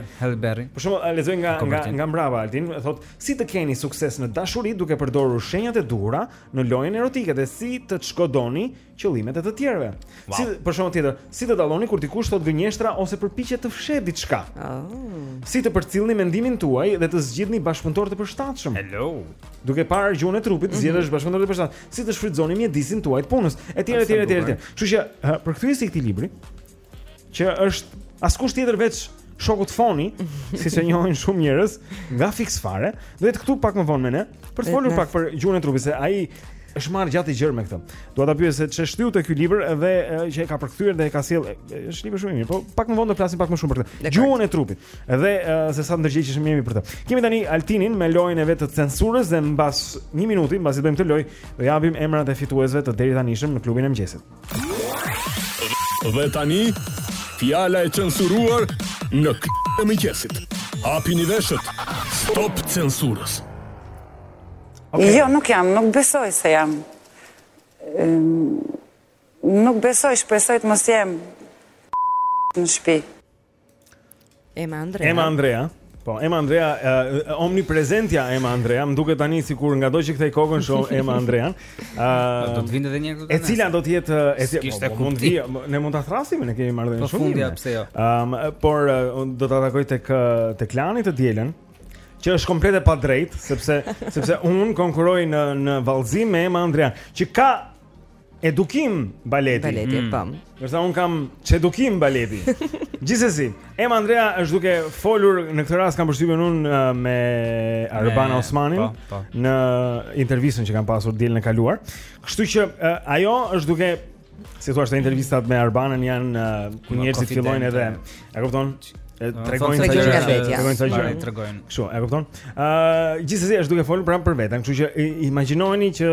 Për shembull, po lexoj nga nga nga mbrapa Altin, thotë si të keni sukses në dashuri duke përdorur shenjat e duhura në lojën erotike dhe si të shkodoni qëllimet e të tjerëve. Wow. Si për shembull tjetër, si të dalloni kur dikush thotë gënjeshtra ose përpiqet të fshehë diçka? Oh. Si të përcillni mendimin tuaj dhe të zgjidhni bashkëpunëtorë të përshtatshëm? Hello. Duke parë gjuhën e trupit, mm -hmm. zgjedhësh bashkëpunëtorë të përshtatshëm. Si të shfrytëzoni mjedisin tuaj të punës? Etj etj etj etj. Kështu që përkthyesi i këtij libri, që është askush tjetër veç shokut Foni, siç e njohin shumë njerëz, nga Fix Fare, do jetë këtu pak më vonë me ne për të folur pak për gjuhën e trupit se ai është marrë gjatë e gjërë me këtë. Dua ta pyes se ç'e shtyu te ky libër dhe që e ka përkthyer dhe e ka sjell. Është libër shumë i mirë, po pak më vonë do flasim pak më shumë për këtë. Gjuhën e trupit. Dhe se sa të ndërgjegjshëm jemi për të. Kemi tani Altinin me lojën e vet të censurës dhe mbas 1 minuti, mbasi bëjmë këtë lojë, do japim emrat e fituesve të deritanishëm në klubin e mëngjesit. Dhe tani, fjala e censuruar në klubin e mëngjesit. Hapini veshët. Stop censurës. Okay. Jo, nuk jam, nuk besoj se jam. Nuk besoj, shpresoj të mos jem në shpi. Ema Andrea. Ema Andrea. Po, Ema Andrea, uh, omniprezentja Ema Andrea, më duket tani sikur ngado që kthej kokën shoh Ema Andrean. Ëh, uh, do të vinte edhe një këtu. E cila do të jetë e cila kishte po, mund të vijë, ne mund ta thërrasim, ne kemi marrë një po, shumë. Po fundja, pse jo. Ëm, um, por uh, do ta takoj te Klani të dielën që është komplet e padrejtë, sepse sepse un konkurroj në në vallëzim me Ema Andrean, që ka Edukim baleti. Baleti, mm. po. Kurse un kam çedukim baleti. Gjithsesi, Ema Andrea është duke folur në këtë rast kam përshtypjen un me Arbana Osmanin po, po. në intervistën që kanë pasur të dielën e kaluar. Kështu që ajo është duke si thua se intervistat me Arbanën janë ku njerëzit fillojnë edhe, e kupton? e tregojnë sa gjëra tregojnë sa gjëra tregojnë kështu e kupton ë gjithsesi është duke folur pra për veten kështu që imagjinojeni që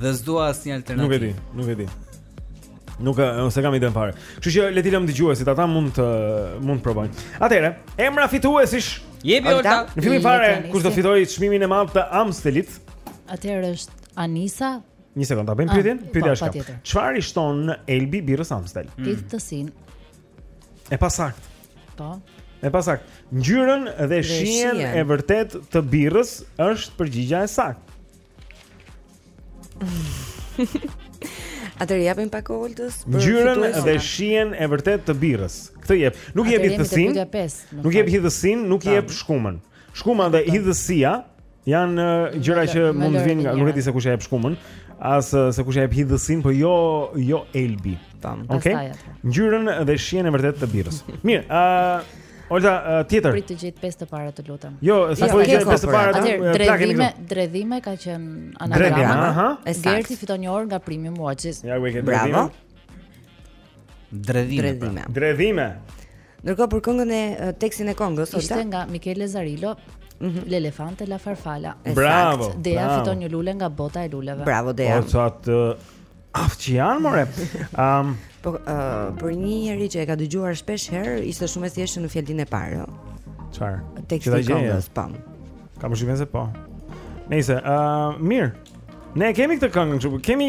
Dhe s'dua asnjë alternativë. Nuk e di, nuk e di. Nuk s'e kam idenë fare. Kështu që le t'i lëmë dëgjuesit, ata mund të mund të provojnë. Atëherë, emra fituesish. Jepi Olta. Në fillim fare, kush do fitojë çmimin e madh të Amstelit? Atëherë është Anisa. Një sekond, ta bëjmë ah, pyetjen? Po, Pyetja është. Çfarë i shton elbi birrës Amstel? Hidhësinë. E pasaktë. Po. E pasaktë. Ngjyrën dhe shijen e vërtet të birrës është përgjigja e saktë. Atëherë i japim pak Oltës për ngjyrën dhe shijen e vërtet të birrës. Këtë jep. Nuk jep hidhësinë. Nuk jep hidhësinë, nuk jep shkumën. Shkuma dhe hidhësia janë gjëra që mund të vinë, nuk e di se kush e jep shkumën, as se kush e jep hidhësinë, por jo jo elbi. Tamam. Okej. Okay? Ngjyrën dhe shijen e vërtetë të birrës. Mirë, ë uh, Olta uh, tjetër. Prit të gjej pesë të parat të lutem. Jo, sa po gjej pesë të parat. Atëherë dredhime, dredhime ka qenë anagrama. Gerti fiton një orë nga Premium Watches. Ja, Bravo. Dredhime. Dredhime. Pra. Dredhime. Ndërkohë për këngën e tekstin e këngës, Olta. Ishte nga Michele Zarilo, Mm -hmm. L'elefante la farfala. Bravo. Esakt. Dea bravo. fiton një lule nga Bota e Luleve. Bravo Dea. Po sa të aftë që janë more. Ëm um, po uh, për një njeri që e ka dëgjuar shpesh herë, ishte shumë e thjeshtë në fjalinë e parë. Jo? Çfarë? Teksti i këngës, po. Ka më shumë se po. Nejse, ë, uh, mirë. Ne kemi këtë këngë, kështu, kemi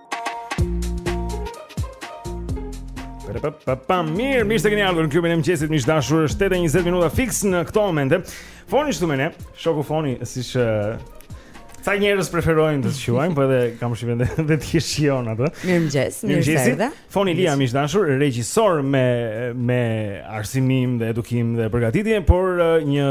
Pa mirë, mirë se keni ardhur në klubin e mëngjesit miq të dashur, është 8:20 minuta fiks në këto momente. Foni këtu me ne, shoku foni, siç ca njerëz preferojnë të të quajnë, po edhe kam shihën dhe dhe ti shijon atë. Mirëmëngjes, mirë se erdhe. Foni Lia miq të dashur, regjisor me me arsimim dhe edukim dhe përgatitje, por uh, një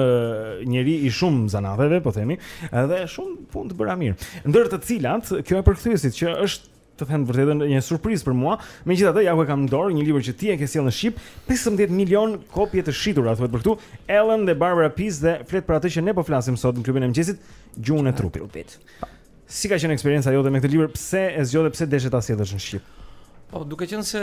njeri i shumë zanateve, po themi, Edhe shumë punë të bëra mirë. Ndër të cilat, kjo e përkthyesit që është të them të vërtetën një surprizë për mua. Megjithatë, ja ku e kam në dorë një libër që ti e ke sjellë në shqip, 15 milion kopje të shitura, thuhet këtu. Allan dhe Barbara Pease dhe flet për atë që ne po flasim sot në klubin e mëngjesit, gjuhën e trupit. Si ka qenë eksperienca jote me këtë libër? Pse e zgjodhe? Pse deshe ta sjellësh në shqip? Po, duke qenë se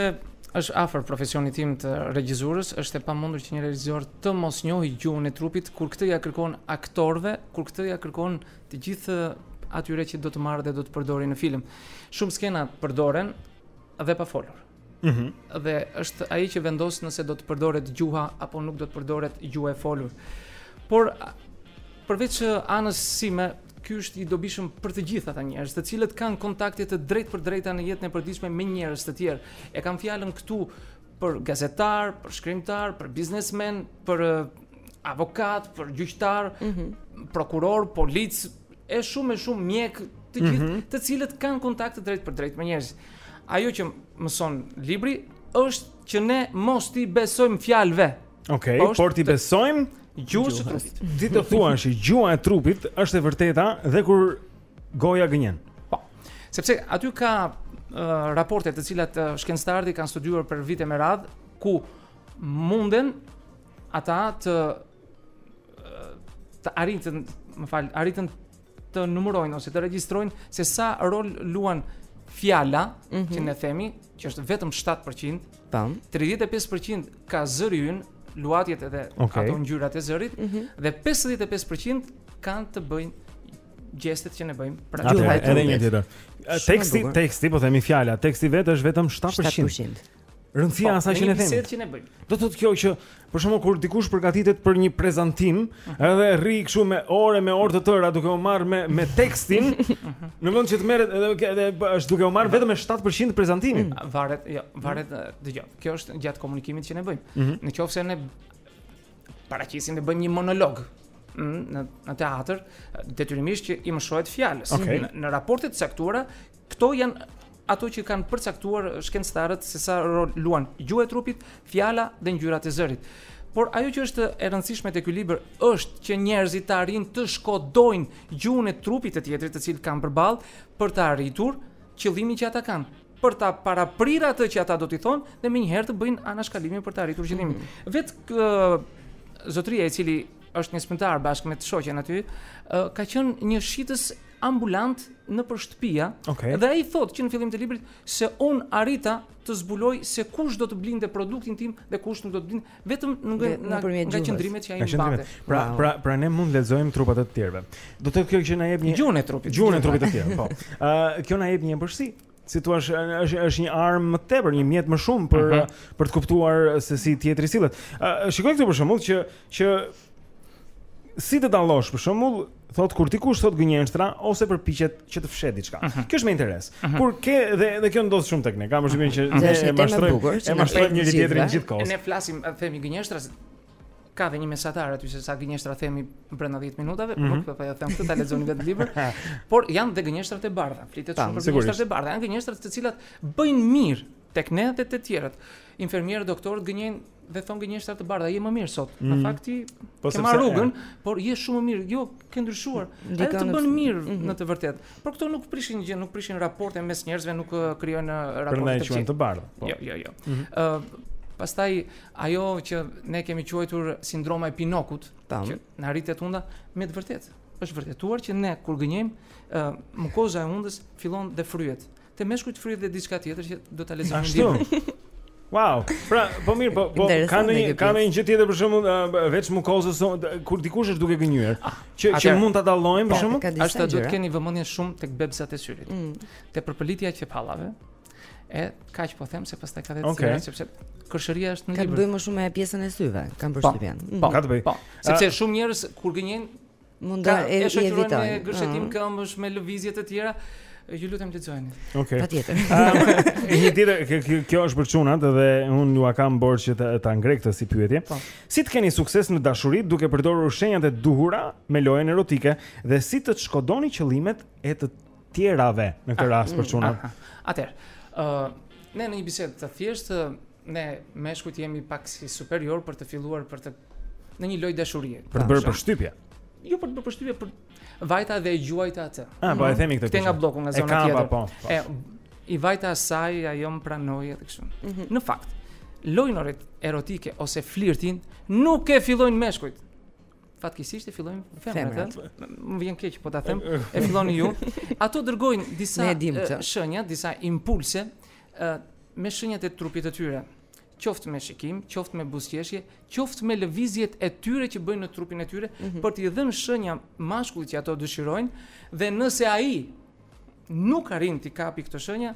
është afër profesionit tim të regjizurës, është e pamundur që një regjizor të mos njohi gjuhën e trupit kur këtë ja kërkon aktorëve, kur këtë ja kërkon të gjithë atyre që do të marrë dhe do të përdori në film. Shumë skena përdoren dhe pa folur. Mm -hmm. Dhe është ai që vendos nëse do të përdoret gjuha apo nuk do të përdoret gjuha e folur. Por përveç anës sime, Ky është i dobishëm për të gjithë ata njerëz, të cilët kanë kontakte të drejtpërdrejta në jetën e përditshme me njerëz të tjerë. E kam fjalën këtu për gazetar, për shkrimtar, për biznesmen, për avokat, për gjyqtar, mm -hmm. prokuror, polic, e shumë e shumë mjek të gjithë, mm -hmm. të cilët kanë kontakte drejtpërdrejt me njerëzit. Ajo që mëson libri është që ne mos t'i besojmë fjalëve, Okej, okay, por t'i besojmë gjuhës së trupit. Do të thuash gjuha e trupit është e vërteta dhe kur goja gënjen. Po. Sepse aty ka uh, raporte të cilat uh, shkencëtarët kanë studiuar për vite me radhë ku munden ata të uh, të arritën, më fal, arritën të numërojnë ose të regjistrojnë se sa rol luan fjala mm -hmm. që ne themi, që është vetëm 7%. Tam. 35% ka zëri ynë, luhatjet edhe okay. ato ngjyrat e zërit mm -hmm. dhe 55% kanë të bëjnë gjestet që ne bëjmë pra gjuha e trupit. Edhe një tjetër. Teksti, teksti, po themi fjala, teksti vetë është vetëm 7%. 7%. Rëndësia po, asaj që ne themi. Bisedë që ne bëjmë. Do të thotë kjo që për shembull kur dikush përgatitet për një prezantim, mhm. edhe rri kështu me orë me orë të tëra duke u marrë me me tekstin, mhm. në vend që të merret edhe edhe është duke u marrë vetëm me 7% të prezantimit. Mm. Varet, jo, varet, mhm. dëgjoj. Kjo është gjatë komunikimit që ne bëjmë. Në qoftë se ne paraqisim dhe bëjmë një monolog, në në teatr detyrimisht që i mëshohet fjalës okay. në, në raportet e caktuara Këto janë ato që kanë përcaktuar shkencëtarët se sa rol luan gjuha e trupit, fjala dhe ngjyrat e zërit. Por ajo që është e rëndësishme te ky libër është që njerëzit të arrijnë të shkodojnë gjuhën e trupit të tjetrit të cilin kanë përballë për të arritur qëllimin që ata kanë për ta paraprirë atë që ata do t'i thonë dhe menjëherë të bëjnë anashkalimin për të arritur qëllimin. Mm -hmm. Vetë zotria i cili është një shkrimtar bashkë me të shoqen aty, ka qenë një shitës ambulant nëpër shtëpia okay. dhe ai thotë që në fillim të librit se unë arrita të zbuloj se kush do të blinte produktin tim dhe kush nuk do të blinte vetëm nga nga, nga qëndrimet që ai mbante. Pra, wow. pra, pra ne mund të lexojmë trupat e të tjerëve. Do të thotë kjo që na jep një gjuhën e trupit. Gjuhën e trupit të të tjerëve, po. Ë, uh, kjo na jep një epërsi. si thua është është është një armë më tepër, një mjet më shumë për uh mhm. -huh. për të kuptuar se si tjetri sillet. Uh, Shikoj këtu për shembull që që si të dallosh për shembull thotë kur dikush thotë gënjeshtra ose përpiqet që të fshehë diçka. Uh mhm. -huh. Kjo është me interes. Uh mhm. -huh. Kur ke dhe dhe kjo ndodh shumë tek ne. Kam përshtypjen që ne e mashtrojmë, e mashtrojmë njëri-tjetrin gjithë kohën. Ne flasim, themi gënjeshtra ka dhe një mesatare aty se sa gënjeshtra themi brenda 10 minutave, mm -hmm. nuk po jua them këtë ta lexoni vetë librin, por janë dhe gënjeshtrat e bardha, flitet shumë për gënjeshtrat e bardha, janë gënjeshtrat të cilat bëjnë mirë tek ne dhe të tjerët. Infermierët, doktorët gënjejnë dhe thonë gënjeshtra të bardha, je më mirë sot. Mm. Në fakt ti po ke marrë rrugën, e. por je shumë më mirë. Jo, ke ndryshuar. Ai të bën mirë mm -hmm. në të vërtetë. Por këto nuk prishin gjë, nuk prishin raporte mes njerëzve, nuk krijojnë raporte të tjera. Prandaj quhen të bardha. Po. Jo, jo, jo. Ëh, mm -hmm. uh, pastaj Ajo që ne kemi quajtur sindroma e Pinokut, që na rritet hunda, me të vërtetë është vërtetuar që ne kur gënjejmë, uh, mukoza e hundës fillon dhe fryhet. Te meshkujt fryhet dhe diçka tjetër që do ta lexojmë në librin. Wow. Pra, po mirë, po po ka ndonjë ka ndonjë gjë tjetër për shembull veç mukozës kur dikush është duke gënjyer, ah, që që mund ta dallojmë për po, shembull? Është duhet të keni vëmendjen shumë tek bebzat e syrit. Mm. Te përpëlitja e qepallave, E kaq po them se pastaj ka vetë okay. surpriza sepse kërshëria është në libër. Ka të bëjë më shumë me pjesën e syve, kam po, përshtypjen. Po, po, ka të bëjë. Po, sepse shumë njerëz kur gënjejnë mund ta e evitojnë. Me gërshetim mm. këmbësh me lëvizje të tjera, ju lutem lexojeni. Okej. Okay. Patjetër. Një ditë kjo është për çunat dhe unë ua kam borxh që ta ngrej këtë si pyetje. Po. Si të keni sukses në dashuri duke përdorur shenjat e duhura me lojën erotike dhe si të shkodoni qëllimet e të tjerave në këtë ah, rast për çuna. Mm, Atëherë, ë uh, ne në një bisedë të thjeshtë ne meshkujt jemi pak si superior për të filluar për të në një lojë dashurie. Për të bërë përshtypje. Jo për të bërë përshtypje, por vajta dhe e gjuajta atë. Ah, po e themi këtë. Këtë nga bloku nga zona tjetër. E ka po, po. E i vajta asaj ajo më pranoi atë kështu. Mm -hmm. Në fakt, lojnat erotike ose flirtin nuk e fillojnë meshkujt. Fatkeqësisht e fillojnë femrat. Më vjen keq po ta them, e filloni ju. Ato dërgojnë disa shenja, disa impulse me shenjat e trupit të tyre qoftë me shikim, qoftë me buzëqeshje, qoftë me lëvizjet e tyre që bëjnë në trupin e tyre mm -hmm. për t'i dhënë shenja mashkullit që ato dëshirojnë dhe nëse ai nuk arrin t'i kapi këto shenja,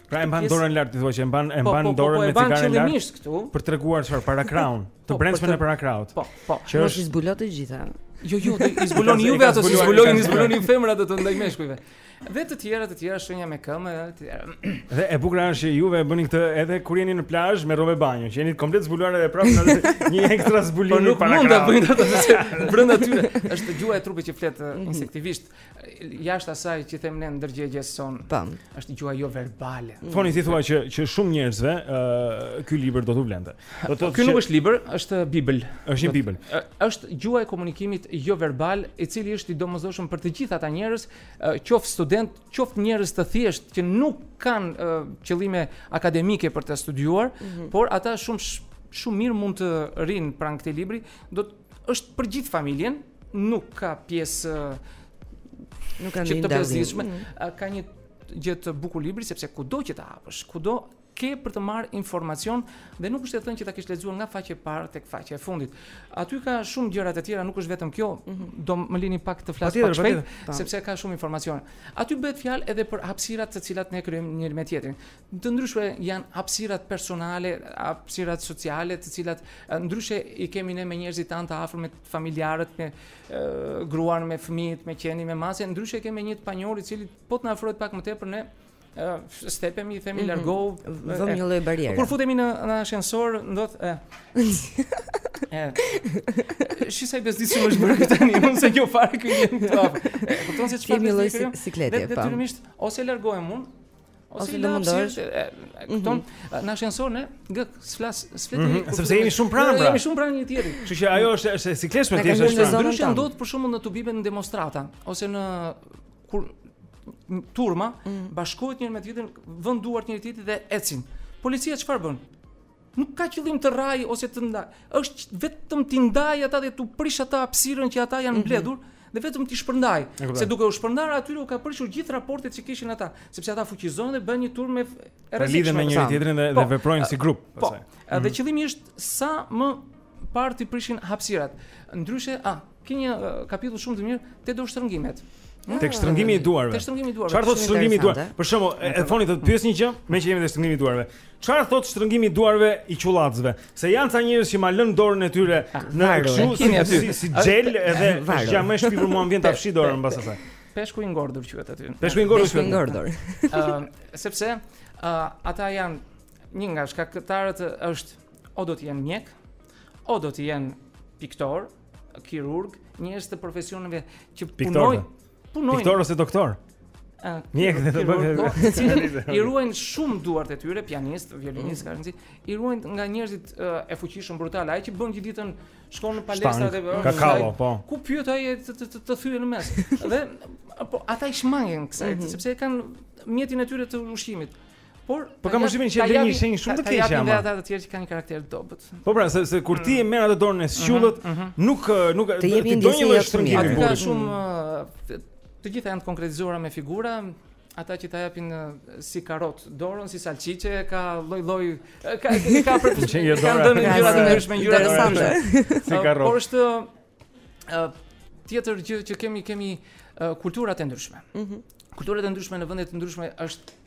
Pra e mban dorën lart ti thua që e mban e po, mban po, po, dorën me cigaren lart. këtu. Për të treguar çfarë parakrahun, të brendshmen e parakrahut. Po, po. Që është zbuloni të gjitha. Jo, jo, i zbuloni juve ato s'i zbuloni, i zbulojnë femrat ato ndaj meshkujve. Dhe të tjera, të tjera shenja me këmbë dhe të tjera. Dhe e bukura është që juve e bëni këtë edhe kur jeni në plazh me rroba banjo, që jeni komplet zbuluar edhe prapë bën një ekstra zbulim parakrahut. Po nuk mund ta bëjnë ato se brenda tyre është gjuha e trupit që flet mhm. instinktivisht. jashtë asaj që them ne ndërgjegjes sonë është gjuha jo verbale. Mm. Foni ti thua që që shumë njerëzve ë uh, ky libër do t'u vlente. Do të thotë ky nuk është libër, është Bibël. Është një Bibël. Është gjuha e komunikimit jo verbal, i cili është i domosdoshëm për të gjithë ata njerëz, uh, qoftë studentë, qoftë njerëz të thjeshtë që nuk kanë uh, qëllime akademike për ta studiuar, mm -hmm. por ata shumë shumë mirë mund të rrinë pranë këtij libri, se është për gjithë familjen, nuk ka pjesë nuk ka ndonjë dallim. Ka një gjë të bukur libri sepse kudo që ta hapësh, kudo ke për të marrë informacion dhe nuk është e thënë që ta kesh lexuar nga faqja e parë tek faqja e fundit. Aty ka shumë gjëra të tjera, nuk është vetëm kjo. Mm -hmm. Do më lini pak të flas pak shpejt sepse ka shumë informacion. Aty bëhet fjalë edhe për hapësirat të cilat ne krijojmë njëri me tjetrin. Të ndryshme janë hapësirat personale, hapësirat sociale, të cilat ndryshe i kemi ne me njerëzit tanë të afërm, me familjarët me gruan, me fëmijët, me qenin, me macen, ndryshe kemi me një të panjohur i cili po të na afrohet pak më tepër ne stepemi, themi mm -hmm. largohu, vëm një lloj barriere. Kur futemi në në ashensor, ndodh e. e. Shi sa i bezdisur është bërë këtu tani, unë se kjo farë kjo jenë të apë. Kupton se çfarë bezdisur kjo? Dhe po. detyrimisht, ose largohem unë, ose do mundohesh kupton mhm. në ashensor ne gëk s'flas s'flet mm -hmm. sepse jemi shumë pranë pra. jemi shumë pranë njëri-tjetrit kështu që ajo është është e sikletshme ti është shumë ndryshe ndodh për shembull në tubime në demonstrata ose në kur turma mm -hmm. bashkohet njëri me tjetrin vënë duart njëri tjetrit dhe ecin policia çfarë bën Nuk ka qëllim të rrahë ose të ndajë. Është vetëm t'i ndajë ata dhe t'u prishë atë hapësirën që ata janë mhm. mbledhur. Mm -hmm dhe vetëm t'i shpërndajë. Se duke i shpërndarë atyre u ka prishur gjithë raportet që kishin ata, sepse ata fuqizohen dhe bëhen një turmë më e rrezikshme me njëri-tjetrin dhe, po, dhe veprojnë si grup po, pastaj. Po. Dhe mhm. qëllimi është sa më parë t'i prishin hapësirat. Ndryshe, a, Ka një kapitull shumë të mirë te do shtrëngimet. Ah, tek shtrëngimi i duarve. Tek shtrëngimi i duarve. Çfarë thotë shtrëngimi i duarve? Për shembull, e di çfarë, të pyes një gjë, meqë jemi te shtrëngimi i duarve. Çfarë thotë shtrëngimi i duarve i qullacëve? Se janë ca njerëz që ma lën dorën e tyre ah, në kështu si si, si xhel edhe është gjëja më e shpifur, mua më vjen ta fshi dorën mbas asaj. Peshku i ngordhur quhet aty. Peshku i ngordhur. Peshku i ngordhur. Ëm, sepse ata janë një nga shkaktarët është o do të jenë mjekë, o do të jenë piktorë, kirurg, njerëz të profesioneve që punojnë, punojnë piktor ose doktor. Mjek dhe të bëjnë I ruajnë shumë duart e tyre Pianist, violinist, mm. karënzi I ruajnë nga njerëzit uh, e fuqishëm brutalë Ai që bën gjithë ditën Shkon në palestra dhe bërë Kakalo, po Ku pyet ai të, të, të, të thyen në mes Dhe po, ata i shmangen kësaj mm -hmm. Sepse e kanë mjetin e tyre të ushqimit Por po kam përshtypjen që lë një shenjë shumë të keqe ama. Ja, ja, ata të tjerë që kanë karakter të dobët. Po pra, se se kur ti e mm. merr atë dorën e mhm, squllët, mhm. nuk nuk të jep një ndonjë lloj shtrëngimi. Aty ka shumë të gjitha janë të konkretizuara me figura, ata që ta japin si karotë dorën si salçiçe ka lloj-lloj ka ka për të qenë dorë kanë dhënë gjëra të ndryshme gjëra të ndryshme si karotë por është tjetër gjë që kemi kemi kulturat e ndryshme mm -hmm. kulturat e ndryshme në vende të ndryshme është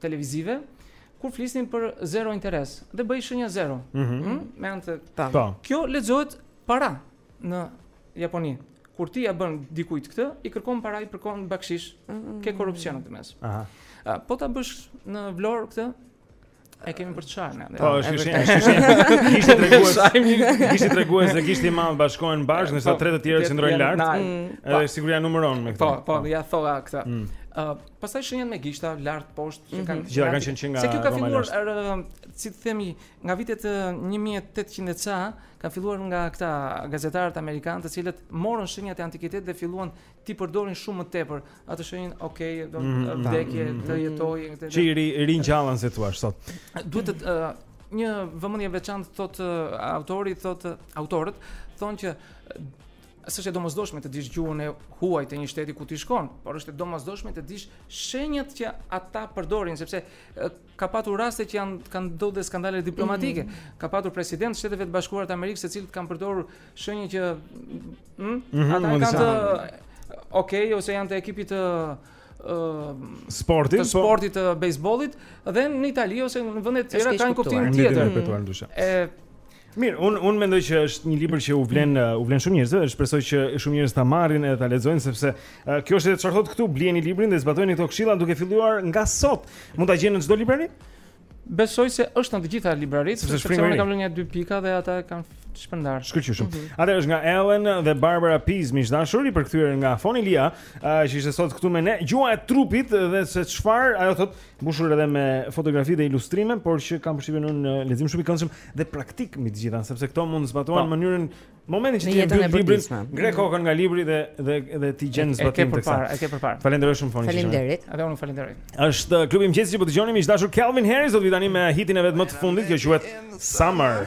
televizive kur flisnin për zero interes dhe bëj shenjën zero. Mm -hmm. Me anë të tavë. Po. Kjo lexohet para në Japoni. Kur ti ia bën dikujt këtë, i kërkon para, i kërkon bakshish, mm -hmm. ke korrupsion në këtë mes. Aha. A, po ta bësh në Vlorë këtë, E kemi për të sharë ne. Po, është gishti, është gishti. Gishti tregues. Gishti tregues e gishti i madh bashkohen bashkë, ndërsa po, tre të tjerët qëndrojnë lart. Mm. Edhe siguria numëron me këtë. Po, po, ja thoja këtë. Mm. Ë, Pastaj shenjën me gishta lart poshtë që mhm. kanë gjithë kanë qenë që nga Se kjo ka filluar si të themi nga vitet 1800 e ca, ka filluar nga këta gazetarët amerikanë, të cilët morën shenjat e antikitetit dhe filluan t'i përdorin shumë më tepër atë shenjën, ok, do mhm, mhm, vdekje, të jetojë këtë. E ri ri ringjallën si thua sot. Duhet të një vëmendje e veçantë thotë autori, thotë autorët, thonë që S'është e domosdoshme të dish gjuhën e huaj të një shteti ku ti shkon, por është e domosdoshme të dish shenjat që ata përdorin, sepse ka patur raste që janë kanë ndodhur dhe skandale diplomatike. Mm -hmm. Ka patur presidentë shteteve të bashkuara të Amerikës të cilët kanë përdorur shenja që hm, mm -hmm, ata kanë OK ose janë të ekipit të sportit, të po. sportit të bejsbollit dhe në Itali ose në vende të tjera kanë kuptim tjetër. Është e kuptuar ndryshe. Mirë, un un mendoj që është një libër që u vlen u vlen shumë njerëzve, e shpresoj që shumë njerëz ta marrin edhe ta lexojnë sepse uh, kjo është edhe çfarë thotë këtu, blini librin dhe zbatojeni këto këshilla duke filluar nga sot. Mund ta gjeni në çdo librari? Besoj se është në të gjitha libraritë, sepse, sepse unë kam lënë një dy pika dhe ata kanë shpërndarë. Shkëlqyshëm. Mm -hmm. Atëherë është nga Allan dhe Barbara Pease, miq të dashur, i përkthyer nga Foni Lia, uh, që ishte sot këtu me ne. Gjuha e trupit dhe se çfarë, ajo thotë, mbushur edhe me fotografi dhe ilustrime, por që kam përshtypjen një lexim shumë i këndshëm dhe praktik mbi të gjitha, sepse këto mund të zbatohen po. menjëherë momentin që ti mbyll librin, ngre kokën nga libri dhe dhe dhe ti gjen zbatim të kësaj. E ke përpara. Falenderoj shumë fonin. Faleminderit. Edhe unë falenderoj. Është klubi i mëngjesit që po dëgjoni miq të dashur Calvin Harris do të vijë tani me hitin e vet më të fundit, kjo quhet Summer.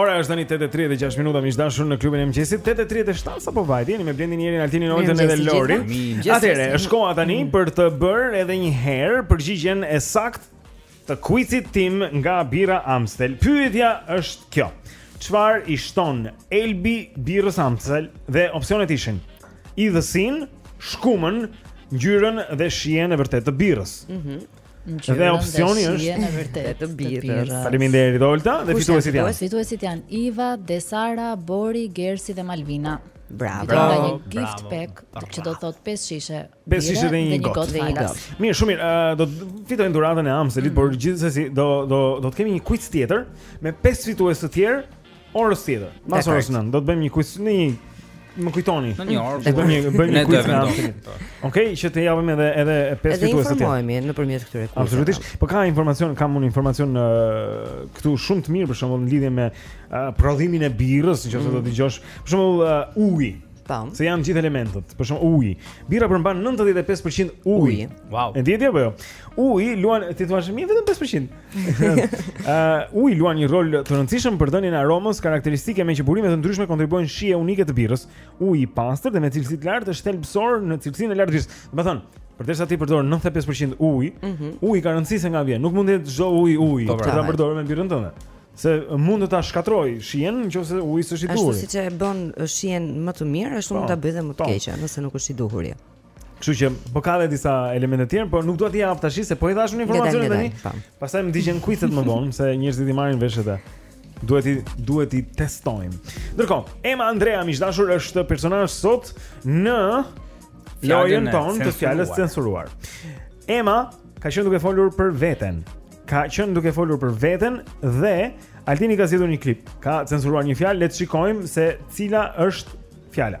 Ora është tani 8:36 minuta miq të dashur në klubin e mëngjesit 8:37 sapo vajti jeni me Blendin, Jerin, Altinin, Oltën dhe Lorin. Atëherë, është koha tani mm. për të bërë edhe një herë përgjigjen e saktë të quizit tim nga Birra Amstel. Pyetja është kjo. Çfarë i shton elbi birrës Amstel dhe opsionet ishin hidhësinë, shkumën, ngjyrën dhe shijen e vërtetë të birrës. Mhm. Mm Dhe opsioni është e vërtetë e birrës. Faleminderit Olta dhe fituesit janë. Fituesit janë Iva, Desara, Bori, Gersi dhe Malvina. Bravo. Do të një gift pack, që do të thotë 5 shishe. 5 shishe dhe një gotë dhe një Mirë, shumë mirë. Do të fitojnë dhuratën e Amstelit, por mhm. gjithsesi do do do të kemi një quiz tjetër me 5 fitues të tjerë Orës tjetër, pas orës 9, do të bëjmë një quiz në më kujtoni. Në një orë. Do bëjmë një quiz në atë. Okej, që të japim edhe edhe pesë fitues të tjerë. Ne informohemi nëpërmjet këtyre kuizave. Absolutisht. Po ka informacion, kam un informacion këtu shumë të mirë për shembull në lidhje me prodhimin e birrës, nëse do të mm. dëgjosh. Për shembull uji. Po. Se janë gjithë elementët. Për shembull uji. Birra përmban 95% ujë. Wow. E dinit apo jo? Uji luan ti thua vetëm 5%. Ëh, uh, uji luan një rol të rëndësishëm për dhënien e aromës karakteristike meqë burime të ndryshme kontribuojnë shije unike të birrës. Uji i pastër dhe me cilësi të lartë është thelbësor në cilësinë e lartë të birrës. Domethënë, përderisa ti përdor 95% ujë, mm -hmm. uji ka rëndësi se nga vjen. Nuk mund të jetë çdo ujë ujë po, pra. që ta përdorë me birrën tënde. Se mund të ta shkatërrojë shijen nëse uji s'është i duhur. Ashtu siç e bën shijen më të mirë, ashtu mund po, ta bëjë dhe më të po. keqe nëse nuk është i duhur. Kështu që po ka edhe disa elemente të tjera, por nuk dua t'i jap tash se po e dhashë informacionin tani. Po. Pastaj më digjen quizet më vonë se njerëzit i marrin vesh edhe. Duhet i duhet i testojmë. Ndërkohë, Ema Andrea miq të dashur është personazh sot në lojën tonë të fjalës së censuruar. Ema ka qenë duke folur për veten. Ka qenë duke folur për veten dhe Altini ka zgjedhur një klip. Ka censuruar një fjalë, le të shikojmë se cila është fjala.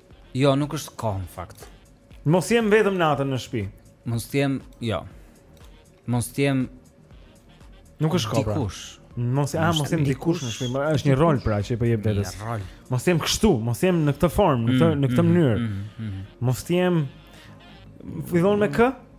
Jo, nuk është kohë në fakt. Mos jem vetëm natën në shtëpi. Mos jem, jo. Mos jem Nuk është kohë. Pra. Dikush. Mos jam, mos jem dikush në shtëpi, është një rol pra që po jep vetes. Një rol. Mos jem kështu, mos jem në këtë formë, në këtë mm, në këtë mm, mënyrë. Mm, mos jem fillon me k?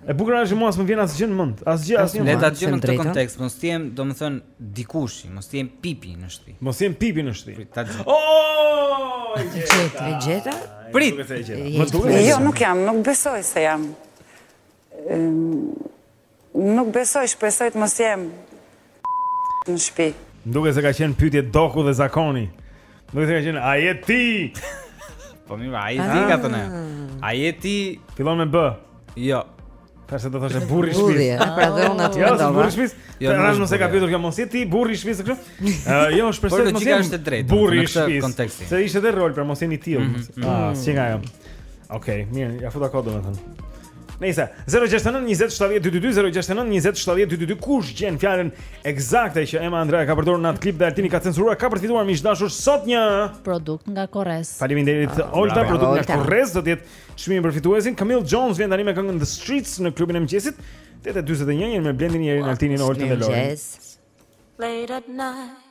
E bukur është mua s'më vjen asgjë në mend. Asgjë, asnjë. Le ta dëgjojmë në këtë kontekst, mos të jem, domethënë dikush, mos të jem pipi në shtëpi. Mos të jem pipi në shtëpi. Ta dëgjojmë. Oh! E gjeta, e gjeta. Prit. Më duhet. Jo, nuk jam, nuk besoj se jam. Ëm nuk besoj, shpresoj të mos jem. në shtëpi. M'duket se ka qenë pyetje doku dhe zakoni. M'duket se ka qenë a je ti? Po mi va, a je ti ka të ne? A je ti? Fillon me B. Jo. Thashë se do thoshe burri i shpis. Ah, pra dhe unë atë. Jo, burri i shpis. Jo, pra nuk e ka pyetur kjo mos je ti burri i shpis kështu. Ë, jo, shpresoj të mos jem. Burri i shpis. Se ishte dhe rol pra mos jeni ti. Mhm, mhm. Ah, si nga jam. Okej, mirë, ia futa kot dhe atë. Nëse 069 20 70 222 069 20 70 222 kush gjen fjalën ekzakte që Ema Andrea ka përdorur në atë klip dhe Altini ka censuruar ka për të fituar miq të dashur sot një produkt nga Korres. Faleminderit ah, Olta, produkt nga Korres do të jetë çmimi për fituesin. Camille Jones vjen tani me këngën The Creeps në klubin e mëngjesit. 8:41 jemi me Blendin Jerin Altinin Olta dhe Lori. Late at night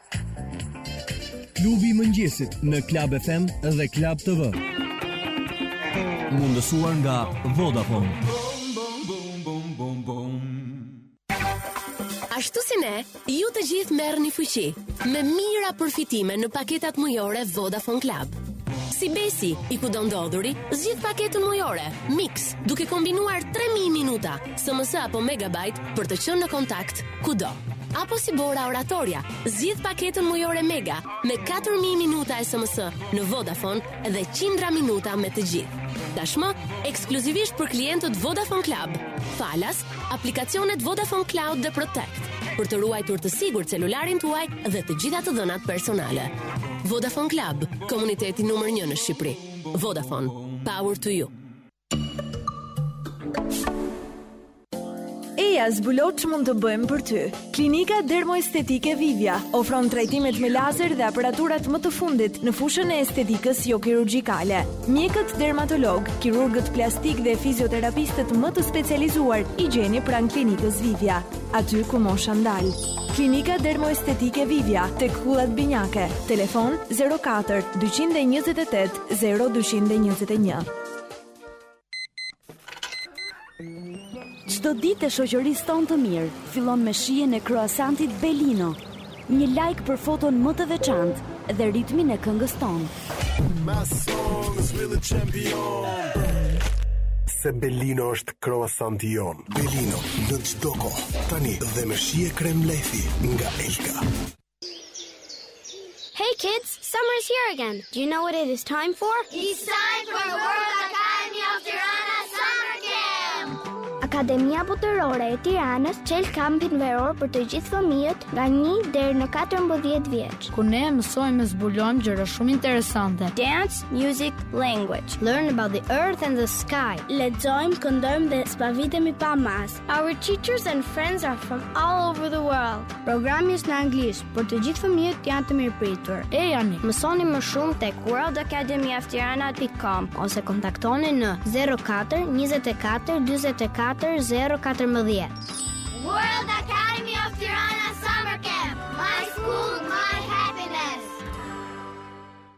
Klubi i mëngjesit në Club FM dhe Club TV. Mundësuar nga Vodafone. Ashtu si ne, ju të gjithë merrni fuqi me mijëra përfitime në paketat mujore Vodafone Club. Si Besi i kudondodhuri, zgjidh paketën mujore Mix, duke kombinuar 3000 minuta SMS apo megabajt për të qenë në kontakt kudo. Apo si Bora oratorja, zgjidh paketën mujore Mega me 4000 minuta SMS në Vodafone dhe qindra minuta me të gjithë. Tashmë ekskluzivisht për klientët Vodafone Club. Falas aplikacionet Vodafone Cloud dhe Protect për të ruajtur të sigurt celularin tuaj dhe të gjitha të dhënat personale. Vodafone Club, komuniteti numër 1 në Shqipëri. Vodafone, power to you. Eja zbulo ç'mund të bëjmë për ty. Klinika Dermoestetike Vivia ofron trajtimet me lazer dhe aparaturat më të fundit në fushën e estetikës jokirurgjikale. Mjekët dermatologë, kirurgët plastikë dhe fizioterapistët më të specializuar i gjeni pranë klinikës Vivia, aty ku mosha ndal. Klinika Dermoestetike Vivia, tek Kullat Binjake. Telefon 04 228 0221. Çdo ditë e shoqërisë tonë të mirë fillon me shijen e kroasantit Belino. Një like për foton më të veçantë dhe ritmin e këngës tonë. Se Belino është kroasanti jonë. Belino në çdo kohë, tani dhe me shije krem lajthie nga Elka. Hey kids, summer is here again. Do you know what it is time for? It's time for World Academy of Tirana Summer Camp. Akademia Botërore e Tiranës çel kampin veror për të gjithë fëmijët nga 1 deri në 14 vjeç. Ku ne mësojmë e zbulojmë gjëra shumë interesante. Dance, music, language. Learn about the earth and the sky. Lexojmë, këndojmë dhe zbavitemi pa masë. Our teachers and friends are from all over the world. Programi është në anglisht, por të gjithë fëmijët janë të mirëpritur. Ejani, mësoni më shumë tek worldacademyoftirana.com ose kontaktoni në 04 24 44 014. World Academy of Tirana Summer Camp. My school, my happiness.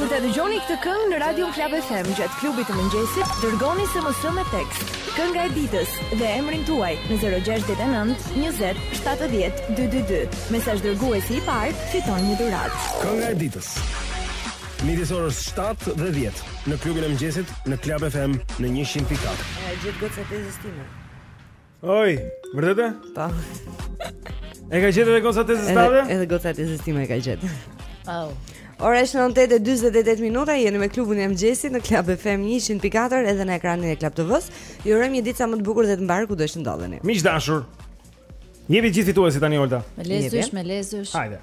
Kur ta dëgjoni këtë këngë në Radio Club FM gjatë klubit të mëngjesit, dërgoni SMS me tekst. Kënga e ditës dhe emrin tuaj në 069 20 70 222. Mesazhdërguesi i parë, fiton një dhuratë. Kënga e ditës. Midis orës shtatë dhe dhjetë, në klubin e mëngjesit, në Club e Fem, në njëqind pikë katër. E gjet goca e tezës time. Oj, vërtet? Pa. Po. E ka gjet edhe goca e tezës tate? Edhe goca e tezës time e ka gjet. Oh. Ora është 9:48 minuta, jeni me klubin e mëngjesit në Club FM 100.4 edhe në ekranin e Club TV-s. Ju urojmë një ditë sa më të bukur dhe të mbarë kudo të ndodheni. Miq të dashur. Jemi gjithë fituesi tani Olta. Me lezush, me lezush. Hajde.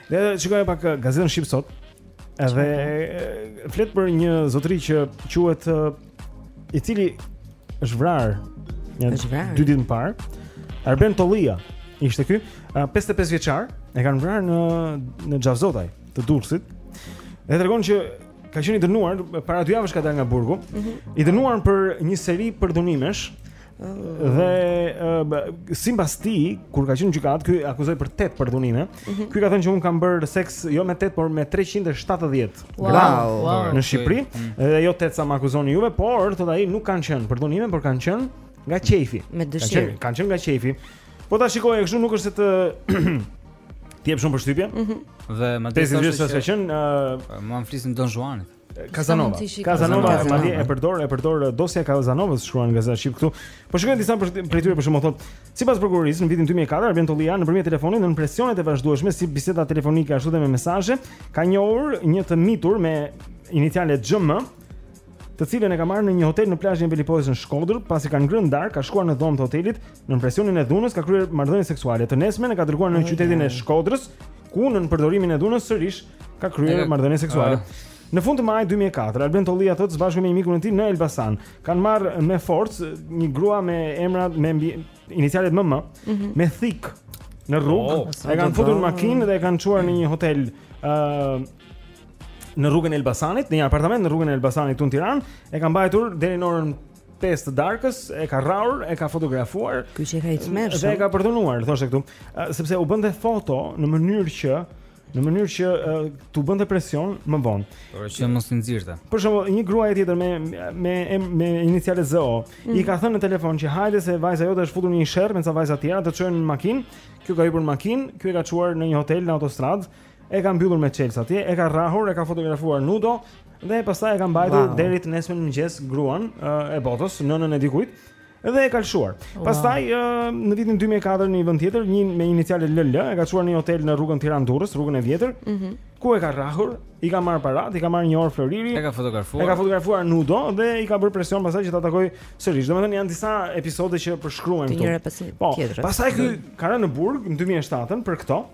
Ne do të shikojmë pak uh, gazetën Shqip sot. Edhe uh, flet për një zotëri që quhet uh, i cili është vrarë një dy ditë më parë. Arben Tollia ishte ky, 55 vjeçar, e kanë vrarë në në Xhafzotaj të Durrësit. Dhe tregon që ka qenë i dënuar para dy javësh ka dalë nga burgu, mm -hmm. i dënuar për një seri përdhunimesh Dhe uh, sipas tij, kur ka qenë në gjykatë, ky akuzohej për 8 përdhunime. Mm -hmm. Ky ka thënë që un kam bërë seks jo me 8, por me 370. Wow. wow. Në Shqipëri, mm. dhe jo 8 sa më akuzoni juve, por thotë ai nuk kanë qenë përdhunime, por kanë qenë nga qejfi. Me dëshirë. Kanë qenë nga qejfi. Po ta shikoje kështu nuk është se të të jep shumë përshtypje. Mm -hmm. Dhe më deshë se ka qenë, uh, më flisin Don Juanit. Kazanova. Kazanova, madje e përdor, e përdor dosja e Kazanovës shkruan gazeta Shqip këtu. Po shikojmë disa prej prej tyre për shembull thotë, sipas prokurorisë në vitin 2004 Arben Tollia nëpërmjet telefonit nën presionet e vazhdueshme si biseda telefonike ashtu edhe me mesazhe ka njohur një të mitur me inicialet XhM, të cilën e ka marrë në një hotel në plazhin e Velipojës në Shkodër, pasi kanë ngrënë darkë, ka shkuar në dhomë të hotelit, nën presionin e dhunës ka kryer marrëdhënie seksuale. Të nesmen e ka dërguar në qytetin e Shkodrës, ku nën përdorimin e dhunës sërish ka kryer marrëdhënie seksuale. Ah. Në fund të majit 2004, Arben Tollia thotë së bashku me një mikun e tij në Elbasan, kanë marrë me forcë një grua me emra me me, inicialet MM, mm -hmm. me thikë në rrugë, oh, e kanë futur në makinë dhe e kanë çuar në një hotel ë uh, në rrugën e Elbasanit, në një apartament në rrugën e Elbasanit këtu në Tiranë, e ka mbajtur deri në orën 5 të darkës, e ka rrahur, e ka fotografuar. Ky qenka i tmerrshëm. Dhe e ka përdhunuar, thoshte këtu, sepse u bënte foto në mënyrë që në mënyrë që uh, t'u bënte presion më vonë. Por që mos i nxirrte. Për shembull, një gruaje tjetër me me me inicialet ZO, mm. i ka thënë në telefon që hajde se vajza jote është futur në një sherr me ca vajza të tjera të çoj unë në makinë. Kjo ka hyrë në makinë, ky e ka çuar në një hotel në autostradë. E ka mbyllur me çelës atje, e ka rrahur, e ka fotografuar nudo dhe pastaj e ka mbajtur wow. deri të nesërmen në mëngjes gruan e botës, nënën e dikujt. Edhe e ka lëshuar. Pastaj ë në vitin 2004 në një vend tjetër, një me inicialet LL, e ka çuar në një hotel në rrugën Tiranë-Durrës, rrugën e vjetër, Mhm. ku e ka rrahur, i ka marrë paratë, i ka marrë një orë floriri, E ka fotografuar. e ka fotografuar nudo dhe i ka bërë presion pastaj që ta takojë sërish. Domethënë janë disa episode që përshkruhen Të këtu. njëra pas një Po, tjetrës. pastaj ky ka rënë në burg në 2007 për këto.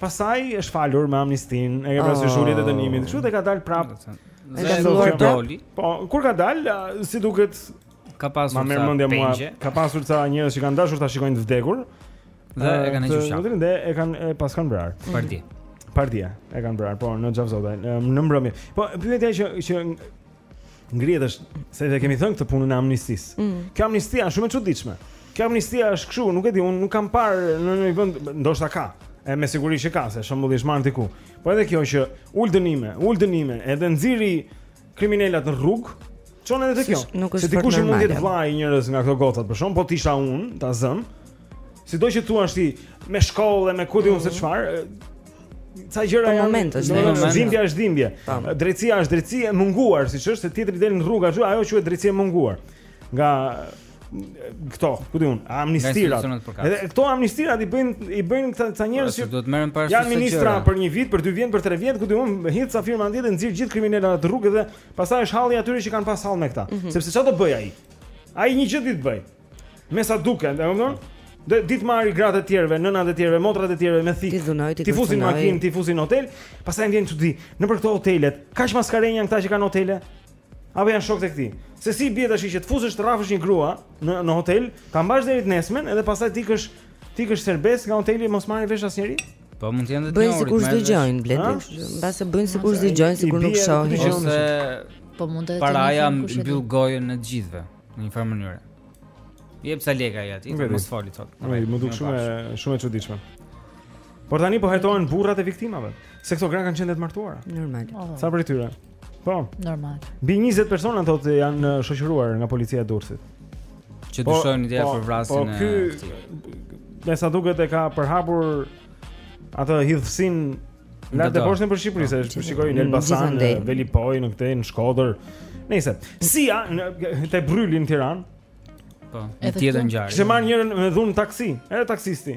Pastaj është falur me amnistinë, e ke parasysh Oh. uljet e dënimit. Kështu dhe ka dalë prapë. Dhe Ka filluar nuk prap? doli. Po, kur ka dalë, a, si duket Ka pasur ma merr mendja mua, ka pasur ca njerëz që kanë dashur ta shikojnë të vdekur. Dhe e kanë hequr qafe. Dhe e kanë pas kanë vrarë. Parti. Parti e kanë vrarë, po në Xhafzotaj, në mbrëmje. Po pyetja që që ngrihet është se ne e kemi thënë këtë punën e amnistisë. Mm. Kjo amnisti është shumë e çuditshme. Kjo amnisti është kështu, nuk e di, unë nuk kam parë në ndonjë vend, ndoshta ka. E me siguri që ka, se shembulli është marrë diku. Po edhe kjo që ul dënime, ul dënime, edhe nxiri kriminelat në rrugë, çon edhe te kjo. Se dikush mund të jetë vllai i njërës nga këto gocat për shembull, po të isha unë, ta zëm. Sido që thuash ti me shkollë, e me ku di unë se mhm. çfarë, ca gjëra janë momente, në momentin. Dhimbja është dhimbje. Drejtësia është drejtësi e munguar, siç është se tjetri del në rrugë ashtu, ajo quhet drejtësi e munguar. Nga këto, ku di unë, amnistitë. Edhe këto amnistitë i bëjnë i bëjnë këta ca njerëz që do të marrin para janë ministra për një vit, për dy vjet, për tre vjet, ku di unë, hidh ca firma ndjesë nxirr gjithë kriminelët në rrugë dhe pastaj është halli atyre që kanë pas hall me këta, mm -hmm. sepse çfarë do bëjë ai? Ai një gjë di të bëjë. Me sa duket, e kupton? Dhe di të marri gratë e të tjerëve, nënat e të tjerëve, motrat e të tjerëve me thikë. T'i fusi në makinë, t'i fusi në hotel, pastaj vjen çudi. Nëpër këto hotelet, kaq maskarenj janë këta që kanë hotele? Apo janë shokët e këtij. Se si i bie tash që të fusësh të rrafësh një grua në në hotel, ta mbash deri të nesërmen edhe pastaj të ikësh të ikësh serbes nga hoteli mos marri vesh asnjeri? Po mund të jenë të njëjtë. Bëjnë sikur s'dëgjojnë Blendi. Mbase bëjnë sikur s'dëgjojnë, sikur nuk shohin ose po mund të jetë. Paraja mbyll gojën e të gjithëve në një farë mënyre. Jep ca lekë ai aty, mos folni thotë. Ai më duket shumë shumë e çuditshme. Por tani po hetohen burrat e viktimave, se këto gra kanë qenë të martuara. Normal. Ca prej tyre? Po. Normal. Mbi 20 persona thotë janë shoqëruar nga policia e Durrësit. Që po, dyshojnë ndoshta po, për vrasjen po, e. Po ky me sa duket e ka përhapur atë hidhësinë lart e poshtë nëpër Shqipëri, se shikoj në Elbasan, në Velipojë, në këtë në Shkodër. Nëse si ja në te Brryli në Tiranë. Po. Në tjetër ngjarje. Kishte marrë njërën me dhunë taksi, edhe taksisti.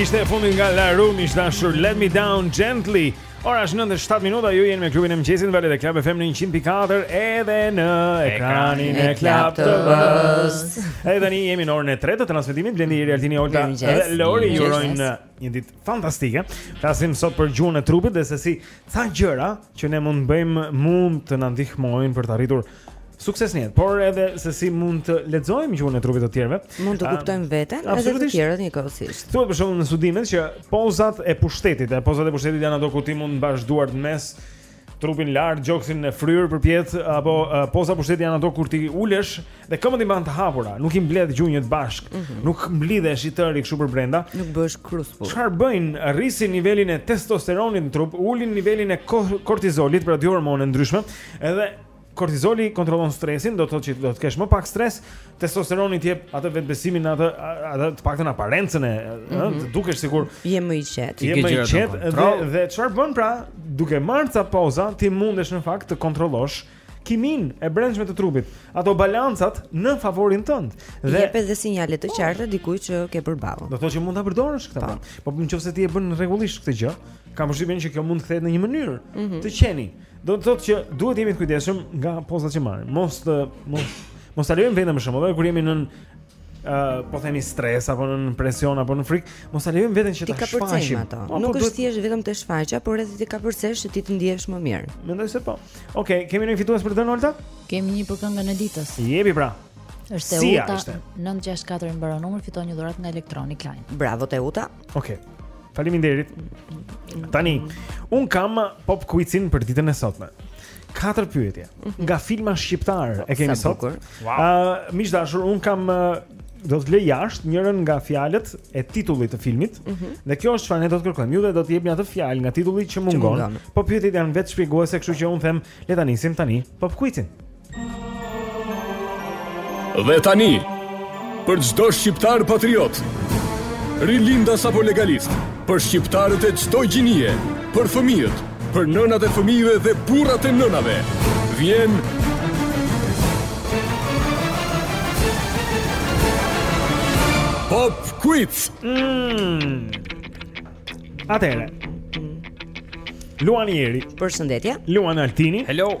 Ishte e fundit nga La Roux, ish e dashur Let Me Down Gently Ora është 9 e 7 minuta, ju jeni me Klubin e Mëngjesit në valët e Club FM në 100.4 Edhe në ekranin e Club TV-së Edhe tani jemi në orën e tretë të transmetimit Blendi, Iri, Altini, Olta dhe Lori ju urojnë një ditë fantastike. Flasim sot për gjuhën e trupit dhe se si ca gjëra që ne mund të bëjmë mund të na ndihmojnë për të arritur sukses në jetë, por edhe se si mund të lexojmë gjuhën e trupit të të tjerëve. Mund të kuptojmë veten edhe të tjerët njëkohësisht. Thuhet për shembull në studimet që pozat e pushtetit, e pozat e pushtetit janë ato ku ti mund të mbash duart në mes trupin lart, gjoksin e fryrë përpjetë apo uh, poza pushteti janë ato kur ti ulesh dhe këmbët i mban të hapura, nuk i mbledh gjunjët bashkë, mm -hmm. nuk mblidhesh i tëri kështu përbrenda. Nuk bëhesh kruspull. Çfarë bëjnë? Rrisin nivelin e testosteronit në trup, ulin nivelin e kortizolit, pra dy hormone të ndryshme, edhe Kortizoli kontrollon stresin, do të thotë që do të kesh më pak stres, testosteroni të jep atë vetëbesimin, atë atë të paktën aparencën e, ëh, mm -hmm. të dukesh sikur je më i qetë. Je më i qetë dhe dhe çfarë bën pra, duke marrë ca poza, ti mundesh në fakt të kontrollosh kiminë e brendshme të trupit, ato balancat në favorin tënd. Dhe jep edhe sinjale të qarta dikujt që ke përballë. Do të thotë që mund ta përdorësh këtë. Po, po në qoftë se ti e bën rregullisht këtë gjë, kam përshtypjen që kjo mund të kthehet në një mënyrë mm -hmm. të qeni. Do të thotë që duhet të jemi të kujdesshëm nga pozat që marrim. Mos të mos mos ta lejmë veten për shembull, edhe kur jemi në ë po themi stres apo nën presion apo në frikë, mos ta lejmë veten që t'i shfaqim ato. Po, Nuk po, është thjesht vetëm të shfaqja, por edhe t'i kapërcesh që ti të ndihesh më mirë. Mendoj se po. Okej, kemi një fitues për të dhënë Olta? Kemi një për këngën e ditës. Jepi pra. Është Teuta 964 i mbaron numri fiton një dhuratë nga Electronic Line. Bravo Teuta. Okej. Faleminderit. Tani, un kam pop quizin për ditën e sotme. Katër pyetje mhm. nga filma shqiptar e kemi sot. Ëh, uh, miq të dashur, un kam do të lë jashtë njërën nga fjalët e titullit të filmit. Mm -hmm. Dhe kjo është çfarë ne do të kërkojmë. Ju edhe do të jepni atë fjalë nga titulli që mungon. Po pyetjet janë vetë shpjeguese, kështu që un them, le ta nisim tani pop quizin. Dhe tani, për çdo shqiptar patriot, rilindas apo legalist, për shqiptarët e çdo gjinie, për fëmijët, për nënat e fëmijëve dhe burrat e nënave, vjen Pop Quiz. Mm. Atëre. Luan Eri. Përshëndetje. Luan Altini. Hello.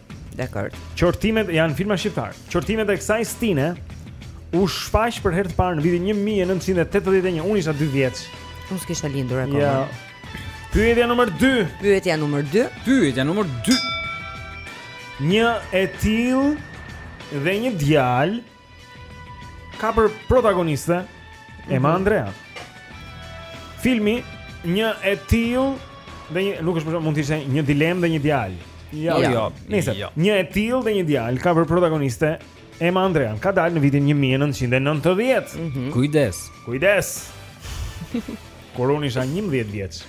Dakor. Qortimet janë filma shqiptar. Qortimet e kësaj stine u shfaq për herë të parë në vitin 1981. Unë isha 2 vjeç. Unë s'kisha lindur akoma. Ja. Pyetja numër 2. Pyetja numër 2. Pyetja numër 2. Një e tillë dhe një djalë ka për protagoniste mm -hmm. Emma mhm. Andrean. Filmi një e tillë dhe një nuk është për mund të ishte një dilemë dhe një djalë. Jo, jo. jo. Nëse jo. një e tillë dhe një djalë ka për protagoniste Emma Andrean. Ka dalë në vitin 1990. Mm -hmm. Kujdes. Kujdes. Kur unë isha 11 vjeç.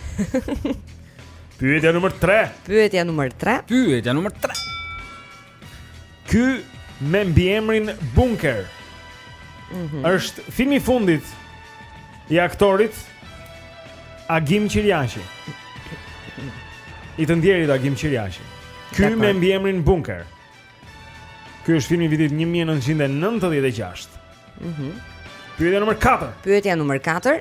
Pyetja numër 3. Pyetja numër 3. Pyetja numër 3. Ky me mbiemrin Bunker. Mm -hmm. Është filmi i fundit i aktorit Agim Qirjaqi. I të ndjerit Agim Qirjaqi. Ky me mbiemrin Bunker. Ky është film i vitit 1996. Mhm. Mm Pyetja nr. 4. Pyetja nr. 4.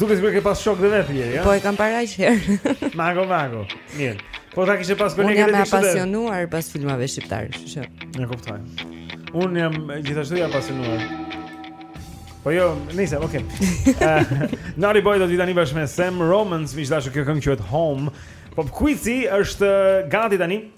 Duket sikur ke pas shok dhe vetë Eri, ja? Po e kam parë aq herë. Mago, mago. Mirë. Po ta kishe pas kolegë të tij. Unë jam pasionuar pas filmave shqiptar, kështu që. Ne kuptoj. Unë jam gjithashtu jam pasionuar. Po jo, nice, okay. uh, Naughty Boy do të vijë tani bashkë me Sam Romans, miq të dashur, kjo këngë quhet Home. Pop quizi është gati tani.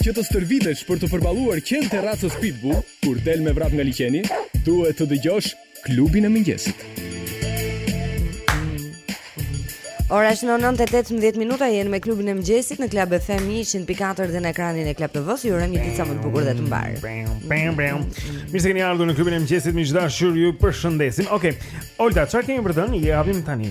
Që të stërvitesh për të përballuar qentë e racës Pitbull kur del me vrap nga liqeni, duhet të dëgjosh Klubin e Mëngjesit. Ora është në 9:18 minuta, jemi me Klubin e Mëngjesit në Club FM 100.4 dhe në ekranin e Club TV-s. Ju urojmë një ditë sa më të bukur dhe të mbarë. Mirë se keni ardhur në Klubin e Mëngjesit, miq të dashur, ju përshëndesim. Okej. Olta, çfarë kemi për të thënë? Ja, vijmë tani.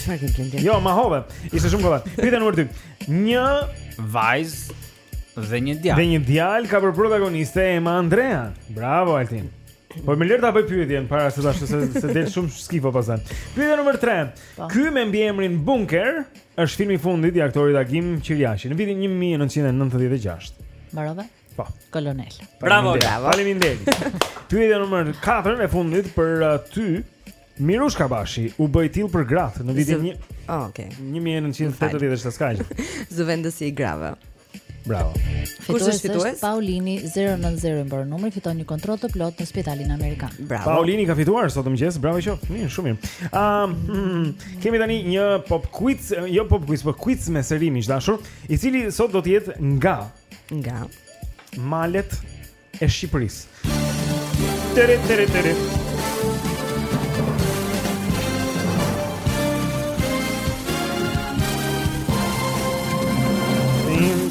Çfarë ke blerë? Jo, mbarove. Ishte shumë kollaj. Pyetja numër 2. Një vajzë dhe një djalë. Dhe një djalë ka për protagoniste Emma Andrea. Bravo Altin. Po më lër ta bëj pyetjen para se se del shumë skifo pastaj. Pyetja numër 3. Po. Ky me mbiemrin Bunker është filmi i fundit i aktorit Agim Qirjaqi në vitin 1996. Mbarova? Po. Kolonel. Bravo. Faleminderit. Pyetja numër 4 e fundit për uh, ty. Mirush Kabashi u bë i tillë për gratë në vitin 1. Oh, okay. 1987 ska. Zëvendësi i grave. Bravo. Kush është fitues? Paulini 090 mbaron numri, fiton një kontroll të plotë në Spitalin Amerikan. Bravo. Paulini ka fituar sot në mëngjes. Bravo i qoftë. Mirë, shumë mirë. Ëm, um, kemi tani një pop quiz, jo pop quiz, por quiz me seri miq të dashur, i cili sot do të jetë nga nga malet e Shqipërisë. Tere tere tere.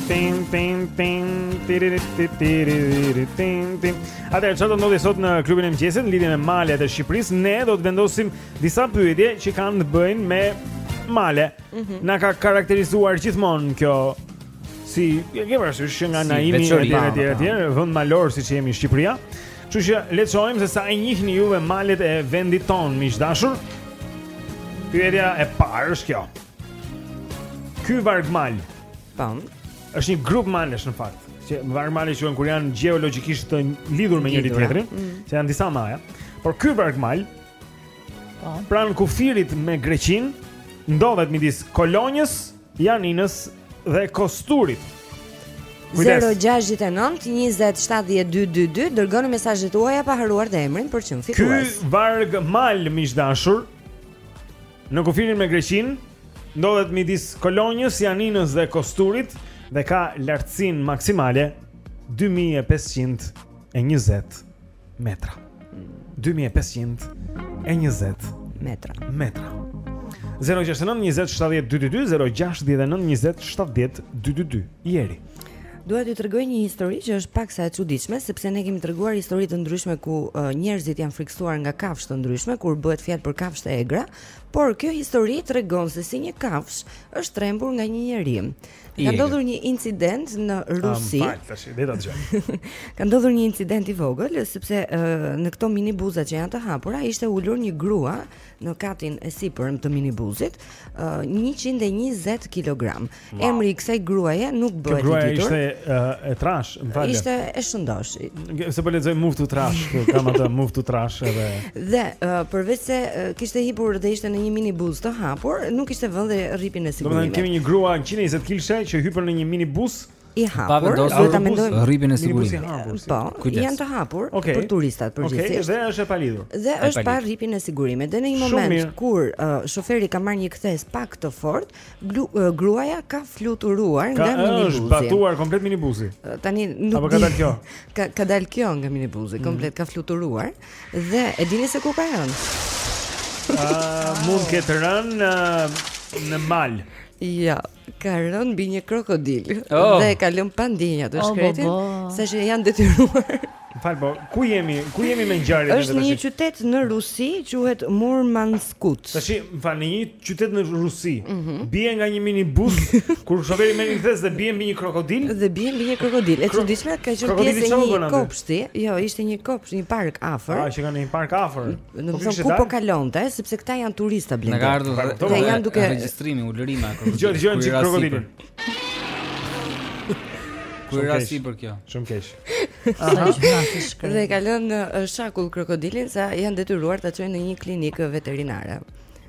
Pim pim pim tiri tiri tiri tiri pim pim. Atëherë çfarë do ndodhë sot në Klubin e Mëngjesit në lidhje me malet e Shqipërisë? Ne do të vendosim disa pyetje që kanë të bëjnë me male. Mm -hmm. Na ka karakterizuar gjithmonë kjo Si, e ke parasysh që nga si Naimi etj etj etj, vend malor siç jemi Shqipëria. Kështu që le të shohim se sa i njihni juve malet e vendit tonë, miq të dashur. Pyetja e parë është kjo. Ky vargmal. Tan. Është një grup malesh në fakt, që vargmale quhen kur janë gjeologjikisht të lidhur me njëri-tjetrin, mm. se janë disa maja. Por ky vargmal po. pranë kufirit me Greqinë ndodhet midis Kolonjës Janinës dhe Kosturit. 0-6-9-27-12-2 Dërgoni mesazhet tuaja pa harruar dhe emrin për të qenë fitues Ky vargmal miq të dashur Në kufirin me Greqinë Ndodhet midis Kolonjës, Janinës dhe Kosturit Dhe ka lartësinë maksimale 2520 metra. 2520 metra. Metra. 069 20 70 222 069 20 70 222 Jeri Dua t'ju tregoj një histori që është paksa e çuditshme, sepse ne kemi treguar histori të ndryshme ku uh, njerëzit janë frikësuar nga kafshë të ndryshme kur bëhet fjalë për kafshë të egra, por kjo histori tregon se si një kafshë është trembur nga një njeri. Ka ndodhur një incident në Rusi. Ah, tash, le ta dëgjoj. Ka ndodhur një incident i vogël sepse uh, në këto minibuza që janë të hapura ishte ulur një grua në katin e sipërm të minibuzit, uh, 120 kg. Wow. Emri i kësaj gruaje nuk bëhet i ditur. Kjo gruaja ishte uh, e trash, më fal. Ishte e shëndosh. Se po lexoj Move to Trash, po kam atë Move to Trash edhe. Dhe uh, përveç se uh, kishte hipur dhe ishte në një minibus të hapur, nuk kishte vënë rripin e sigurimit. Domethënë kemi një grua 120 kilshe që hypën në një minibus i hapur. Pa vendosur ta mendoj rripin e sigurimit. Po, janë të hapur okay. për turistat përgjithësisht. Okej, okay. dhe është e palidhur. Dhe është pa rripin e sigurimit. Dhe në një moment Shumë mirë. kur uh, shoferi ka marrë një kthesë pak të fortë, Glu, uh, gruaja ka fluturuar ka, nga minibuzi. Ka, është batuar komplet minibuzi. Tani nuk Apo ka dal kjo. Ka ka dal kjo nga minibuzi, mm. komplet ka fluturuar dhe e dini se ku ka rënë. Ëh, ah, mund të ketë rënë ah, në mal. Jo, ka rënë mbi një krokodil oh. dhe e ka lënë pa ndjenja të shkretin, oh, bo, bo. sa që janë detyruar. Fal po, ku jemi? Ku jemi me ngjarjet tash? Është një qytet në Rusi, quhet Murmanskut. Tash, fal, në një qytet në Rusi. Mm -hmm. Bie nga një minibus kur shoferi merr një kthesë dhe bie mbi një krokodil. Dhe bie mbi një krokodil. E çuditshme ka qenë pjesë e një kopshti. Jo, ishte një kopsht, një park afër. Ah, që kanë një park afër. Në fund po ku po kalonte, sepse këta janë turista Blendi. Nga ardhur dhe janë duke regjistrimi ulërima krokodil. Gjithë, gjithë krokodil. Ku rastisi kjo. Shumë keq. Dhe e ka lënë shakull krokodilin sa janë detyruar ta çojnë në një klinikë veterinare.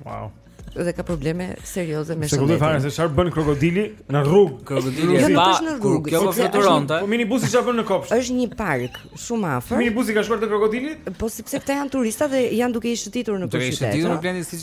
Wow. Dhe ka probleme serioze me shëndetin. Sigurisht fal, se çfarë bën krokodili në rrugë, krokodili jo, nuk është në rrugë. Kjo po fluturonte. Po minibusi çfarë bën në kopsht? Është një park shumë afër. Minibusi ka shkuar te krokodili? Po sepse këta janë turista dhe janë duke i shëtitur në qytet. Duke i shëtitur në planin siç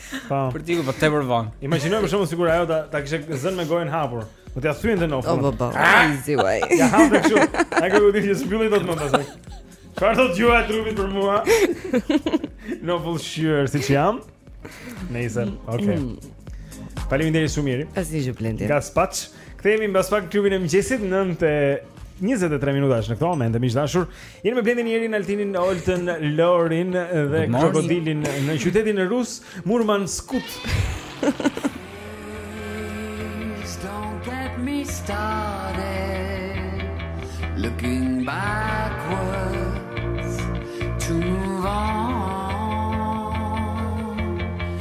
Po. Për diku po tepër vonë. Imagjino për shembull sikur ajo ta ta kishte zënë me gojën hapur. Do t'ia thyente nofullën. Po po po. Ai zi vaj. Ja hap kështu. Ai krokodili s'e mbyll dot më pas. Çfarë do të jua trupit për mua? Nofullthyer si jam. Nëse, okay. Mm. Faleminderit shumë mirë. Asnjë gjë Blendi. Gaspaç. Kthehemi mbas pak në Klubin e Mëngjesit 9:23 minuta është në këto momente miq të dashur. Jeni me Blendin, Erin, Altinin, Oltën, Lorin dhe krokodilin në qytetin rus Murmanskut. Don't get me started looking backwards to move on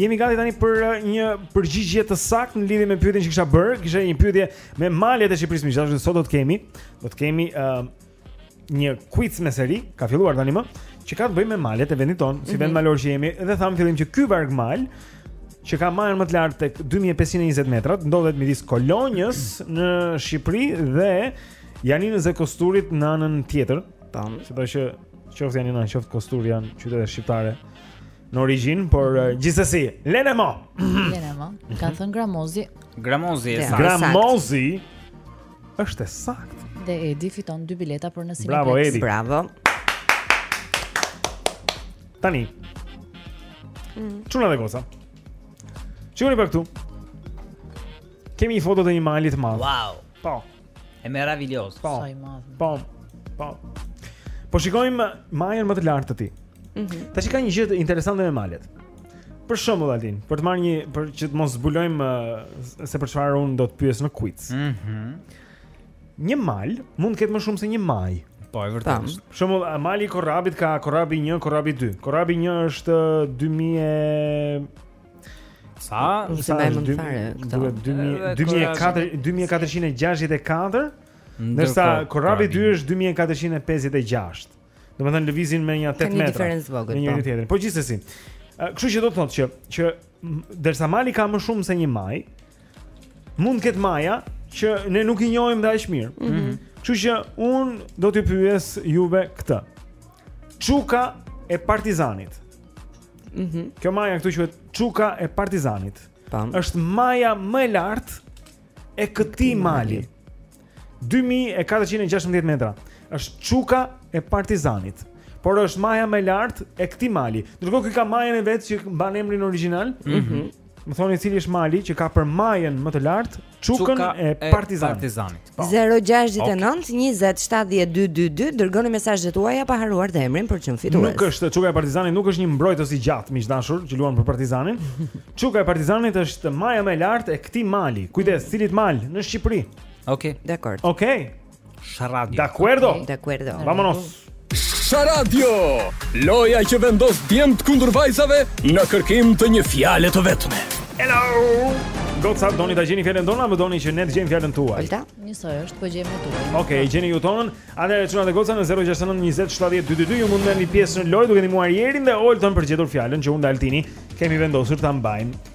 Jemi gati tani për uh, një përgjigje të saktë në lidhje me pyetjen që kisha bërë. Kisha një pyetje me malet e Shqipërisë, miq të dashur, sot do të kemi, do të kemi ë uh, një quiz me seri, ka filluar tani më, që ka të bëjë me malet e vendit tonë, si mm -hmm. vend malor që jemi, dhe thamë në fillim që ky vargmal që ka majën më të lartë tek 2520 metrat, ndodhet midis Kolonjës në Shqipëri dhe Janinës e Kosturit në anën tjetër. Tam, sepse pra qoftë Janina, qoftë Kosturi janë qytete shqiptare në origjinë, por uh, gjithsesi, lene mo. Lene mo. Ka mhm. thënë Gramozi. Gramozi e saktë. Gramozi është e saktë. Dhe Edi fiton dy bileta për në Cineplex. Bravo Edi. Bravo. Tani. Mm. Çuna dhe goca. Shikoni pak këtu. Kemi një foto të një mali të madh. Wow. Po. Es maravilloso. Po. Sa i madh. Po. Po. Po shikojmë majën më të lartë të tij. Mhm. Mm Tash ka një gjë interesante me malet. Për shembull Altin, për të marrë një për që të mos zbulojmë uh, se për çfarë un do të pyes në quiz. Mhm. Mm një mal mund të ketë më shumë se një majë. Po, e vërtetë. Për shembull, mali i Korabit ka Korabi 1, Korabi 2. Korabi 1 është 2000 Sa sa në 2464 Ndërsa Korabi 2 është 2456. Domethënë lëvizin me nja 8 metra. Një diferencë e vogël. Një po. tjetër. Po gjithsesi. Kështu që do të thotë që që derisa mali ka më shumë se një majë, mund të ketë maja që ne nuk i njohim dhe aq mirë. Mm -hmm. Kështu që unë do t'ju pyes juve këtë. Çuka e Partizanit. Mhm. Mm Kjo maja këtu quhet Çuka e Partizanit. Tam. Është maja më e lartë e këtij mali. 2416 metra. Është çuka e Partizanit. Por është maja më e lartë e këtij mali. Ndërkohë ky ka majën e vet që mban emrin origjinal. Mhm. Mm Më thoni cili është mali që ka për majën më të lartë çukën Çuka e Partizanit. Partizanit. Po. 069 20 70 222 dërgoni mesazhet tuaja pa harruar dhe emrin për të qenë fitues. Nuk është çuka e Partizanit, nuk është një mbrojtës i gjatë miq të dashur që luan për Partizanin. Çuka e Partizanit është maja më e lartë e këtij mali. Kujdes, cili mal në Shqipëri? Okej. Okay. Dakor. Okej. Okay. Sharadio. Dakuerdo. Okay. Dakuerdo. Vamonos. Sharadio. Loja që vendos djemtë kundër vajzave në kërkim të një fjale të vetme. Hello. Goca, doni ta gjeni fjalën tonë apo doni që ne të gjejmë fjalën tuaj? Olta, njësoj është, po gjejmë atë. Okej, okay, gjeni ju tonën. Atëherë çuna dhe goca në 069 20 70 222 ju mund të merrni pjesë në lojë duke ndihmuar Jerin dhe Olton për të gjetur fjalën që unë dhe Altini kemi vendosur ta mbajmë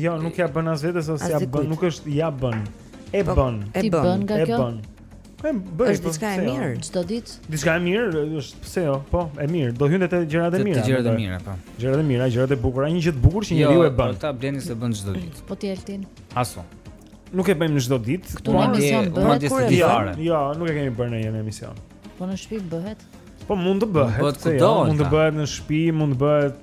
Jo, nuk ja bën as vetes as ja bën, nuk është ja bën. E po, bën. E bën nga kjo. E bën. Bëj është po, diçka e mirë çdo ditë. Diçka e mirë është pse jo? Po, e mirë. Do hyn te gjërat e mira. Te gjërat e mira, po. Gjërat e mira, gjërat e bukura, një gjë të bukur që jo, njeriu e bën. Jo, ta bleni se bën çdo ditë. Po ti Altin. Asu. Nuk e bëjmë çdo ditë. Këtu në emision bëhet kur e bëjmë. Jo, nuk e kemi bërë në një emision. Po në shtëpi bëhet. Po mund të bëhet. Mund të bëhet në shtëpi, mund të bëhet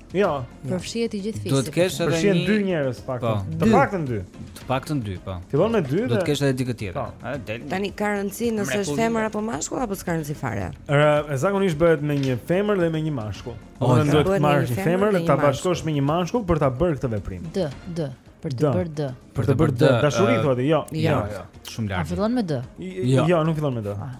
Jo. Përfshihet i gjithë fisi. Duhet të kesh edhe një. Përfshihen dy njerëz pak. Po. Të paktën dy. Të paktën dy, po. Fillon me dy. Duhet të kesh edhe dikë tjetër. Po. A del. Tani ka rëndsi nëse është femër apo mashkull apo s'ka rëndsi fare. Ë, zakonisht bëhet me një femër dhe me një mashkull. Duhet të marrësh një femër dhe ta bashkosh me një mashkull për ta bërë këtë veprim. D, D. Për të bërë D. Për të bërë D. Dashuri thotë, jo. Jo, jo. Shumë lart. A fillon me D? Jo, jo nuk fillon me D. Ah.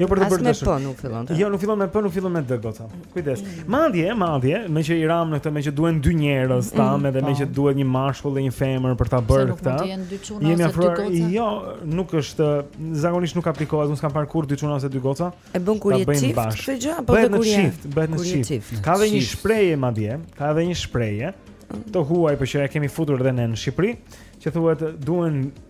Jo për të bërë dashur. Po nuk fillon. Jo, nuk fillon me po, nuk fillon me D goca. Kujdes. Mm. Madje, madje, me që i ram në këtë, me që duhen dy njerëz ta, mm, edhe me që duhet një mashkull dhe një femër për ta bërë këtë. Jemi afruar. Jo, nuk është zakonisht nuk aplikohet, unë s'kam parë kurrë dy çuna ose dy goca. E bën kur je çift këtë gjë apo dhe kur je? Bëhet në çift. Ka dhe një shprehje madje, ka dhe një shprehje mm. të huaj, por që e kemi futur edhe ne në Shqipëri, që thuhet duhen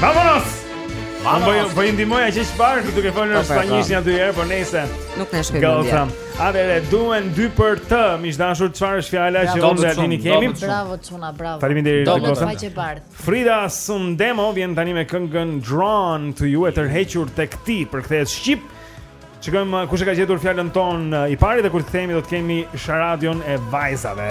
Vamos! Vamos! Po ju po ju ndihmoj aq shumë ti duke folur po, po, spanjisht po. nja dy herë, por nejse. Nuk më shkoj mendja. Goca. Atëherë duhen dy për të, miq të dashur, çfarë është fjala që unë dhe Altini kemi? Bravo çuna, bravo. Faleminderit goca. Dolët faqebardhë. Frida Sundemo vjen tani me këngën Drawn to You e tërhequr tek ti përkthehet shqip. Shikojmë kush e ka gjetur fjalën tonë i pari dhe kur të kthehemi do të kemi Sharadion e vajzave.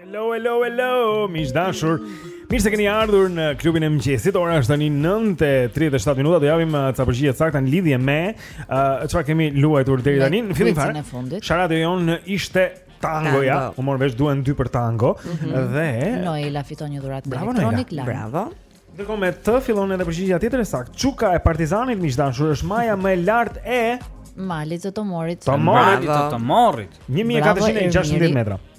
Hello, hello, hello, miq të dashur. Mirë se keni ardhur në klubin e mëngjesit. Ora është tani 9:37 minuta. Do japim uh, ca përgjigje të sakta në lidhje me uh, çfarë uh, kemi luajtur deri tani. Në fillim fare. Sharadi jonë ishte tangoja. U mor vesh duhen dy për tango mm -hmm. dhe Noela fiton një dhuratë elektronik la. Bravo. Dhe me T fillon edhe përgjigja tjetër e saktë. Çuka e Partizanit miq të dashur është maja më e lartë e Malit të Tomorit. Tomorit të Tomorit. 1416 metra.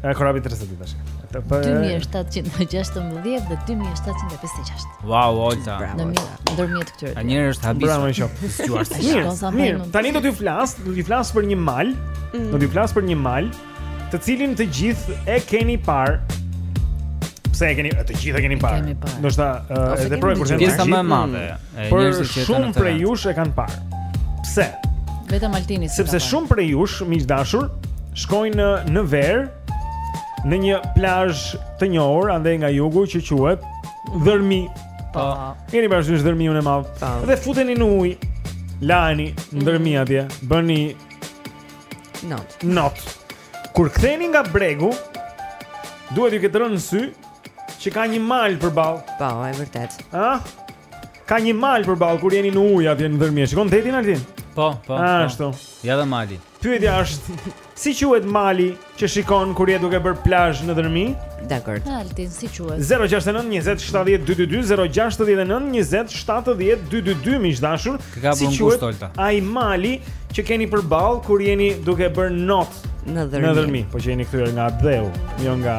E Korabi 30 ditë tash. 2716 dhe 2756. Wow, Olta. Ndërmjet këtyre. A njëri është habis. Bravo, shoh. Siguar si. Tani do t'ju flas, do t'ju flas për një mal. Mm. Do t'ju flas për një mal, të cilin të gjithë e keni parë. Pse e keni? Të gjithë e keni parë. Do të thotë, edhe projë për shembull. Pjesa më e madhe. Mm. Por shumë prej jush e kanë parë. Pse? Vetëm Altini. Sepse shumë prej jush, miq dashur, shkojnë në verë në një plazh të njohur andej nga jugu që quhet Dhërmi. Po. Keni parasysh Dhërmiun e madh. Po. Dhe futeni në ujë. Laheni në Dhërmi mm. atje, bëni not. Not. Kur ktheheni nga bregu, duhet t'ju ketë rënë në sy Që ka një mal përballë. Po, e vërtet. Ë? Ka një mal përballë kur jeni në ujë atje në Dhërmi. Shikon detin Altin? Po, po. po. Ashtu. Ja dhe mali. Pyetja është, si quhet mali që shikon kur je duke bër plazh në Dhërmi? Dakor. Altin, si quhet? 069 20 70 222 069 20 70 222 miq dashur. Si quhet? Ai mali që keni përballë kur jeni duke bër not në Dhërmi. Në Dhërmi, po që jeni kthyer nga dheu, jo nga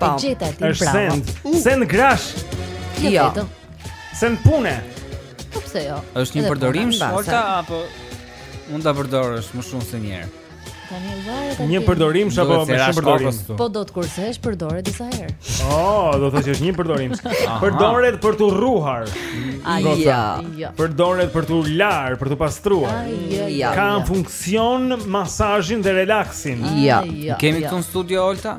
Po. E gjeta ti, bravo. Është send, mm. send grash. Jo. jo. Send pune. Po pse jo? Është një përdorimsh Olta apo mund ta përdorësh më shumë se një herë? Tani varet. Një përdorim apo më shumë përdorim? Po do të kursesh përdoret disa herë. Oh, do të thotë që është një përdorim. Përdoret për të rruar. Jo. Jo. Përdoret për të lar, për të pastruar. Jo, jo. Ka funksion masazhin dhe relaksin. Jo. Kemi këtu në studio Olta?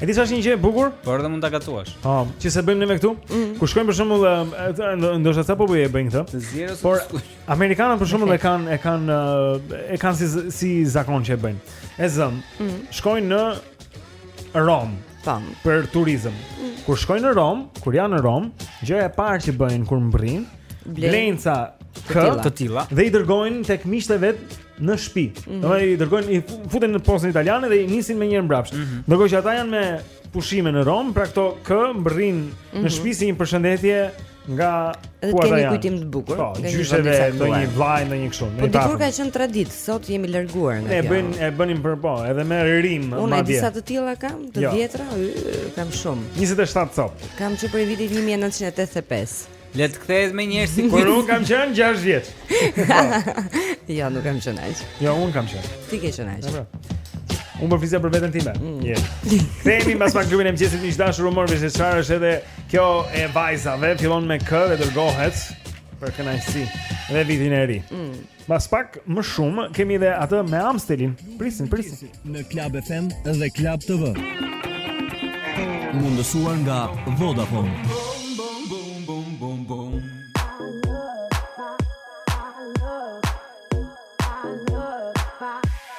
E di çfarë është një gjë e bukur? Po edhe mund ta gatuash. Po, oh, që s'e bëjmë ne më këtu? Mm -hmm. Ku shkojmë për shembull, ndoshta sa pak e bëjnë këtë? Por amerikanët për shembull e kanë e kanë e kanë si si zakon që e bëjnë. E zëm. Mm -hmm. Shkojnë në Rom. Tam. Po. Për turizëm. Mm -hmm. Kur shkojnë në Rom, kur janë në Rom, gjëja e parë që bëjnë kur mbrrin, blejnë ca k të tilla dhe i dërgojnë tek miqtë e vet në shtëpi. Mm -hmm. Domethënë i dërgojnë i futin në postën italiane dhe i nisin menjëherë mbrapsht. Mm -hmm. Ndërkohë që ata janë me pushime në Rom, pra këto k mbërrin mm -hmm. në mhm. shtëpi si një përshëndetje nga ku ata janë. Një kujtim i bukur. Po, gjysheve ndonjë vllai ndonjë kështu. Po dikur ka qenë traditë, sot jemi larguar nga kjo. Ne bëjmë e bënim për po, edhe merrnim madje. Unë disa të tilla kam, të jo. vjetra, kam shumë. 27 cop. Kam që prej vitit 1985. Le të kthehet menjëherë sikur un kam qenë 6 vjeç. Jo, nuk kam qenë aq. Jo, un kam qenë. Ti ke qenë aq. Un po flisja për veten time. Mm. Je. Kthehemi mbas pak Klubin e Mëngjesit miq dashur u mor vesh çfarë është edhe kjo e vajzave fillon me k dhe dërgohet për kënaqësi dhe vitin e ri. Mm. Mbas pak më shumë kemi edhe atë me Amstelin. Prisin, prisin. Në Club FM dhe Club TV. Mundësuar nga Vodafone.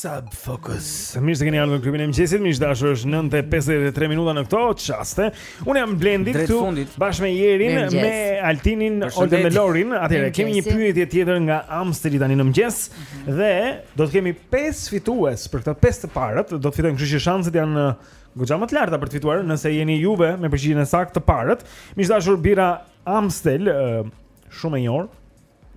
Sub Focus. Mirë se keni ardhur në klubin e mëngjesit. Miq të dashur është 9:53 minuta në këto çaste. Unë jam Blendi këtu bashkë me Jerin, me Altinin, Oltën dhe Lorin. Atëherë kemi një pyetje tjetër nga Amsteli tani në mëngjes mhm. dhe do të kemi 5 fitues për këto 5 të parët. Do të fitojnë, kështu që shanset janë uh, goxha më të larta për të fituar nëse jeni juve me përgjigjen e saktë të parët. Miq të dashur birra Amstel, uh, shumë e njohur.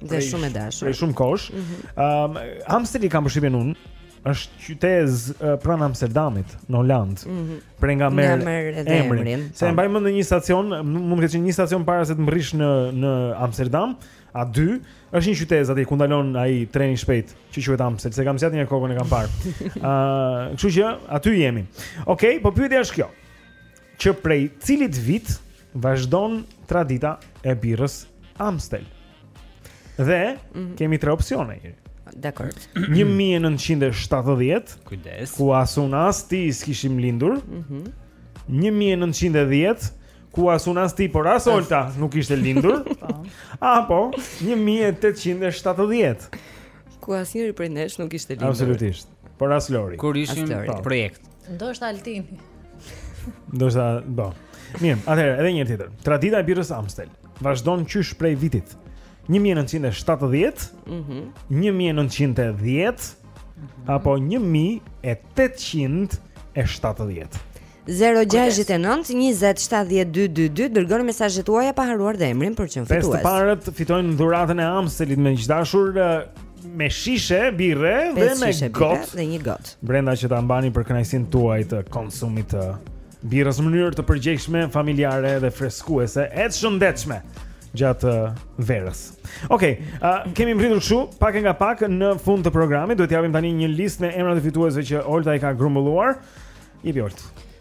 Dhe shumë e dashur. Prej shumë kohësh. Ëm mm -hmm. um, Amsteli kam përshtypjen unë, është qytezë pranë Amsterdamit në Holandë. Mm -hmm. Për nga merr emrin. Se e mbaj mend në një stacion, mund të ketë një stacion para se të mbërrish në në Amsterdam, a dy, është një qytezë aty ku ndalon ai treni i shpejtë që quhet Amstel, se kam zgjat unë kokën e kam parë. Ëh, uh, kështu që aty jemi. Okej, okay, po pyetja është kjo. Që prej cilit vit Vazhdon tradita e birrës Amstel. Dhe mm -hmm. kemi tre opsione. Dakord. 1970. Kujdes. Ku as unë as ti s'kishim lindur. Mhm. Mm 1910 ku as unë as ti por as Olta nuk ishte lindur. Po. Apo 1870. Ku asnjëri prej nesh nuk ishte lindur. Absolutisht. Por as Lori. Kur ishim projekt. Ndoshta Altin. Ndoshta, po. Mirë, atëherë edhe një herë tjetër. Tradita e birrës Amstel vazhdon qysh prej vitit 1970, ëh, mm 1910 apo 1870. 0-6-9-27-12-2 Dërgoni mesazhet tuaja pa harruar dhe emrin për të qenë fitues Pesë të parët fitojnë dhuratën e Amstelit miq të dashur me shishe birre dhe me gotë dhe një gotë. Brenda që ta mbani për kënaqësinë tuaj të konsumit të birrës në mënyrë të përgjegjshme, familjare dhe freskuese, e të shëndetshme gjatë uh, verës. Okej, okay, uh, kemi mbërritur kështu, pak e nga pak në fund të programit, duhet t'ju japim tani një listë me emrat e fituesve që Olta i ka grumbulluar. Jepi Olta.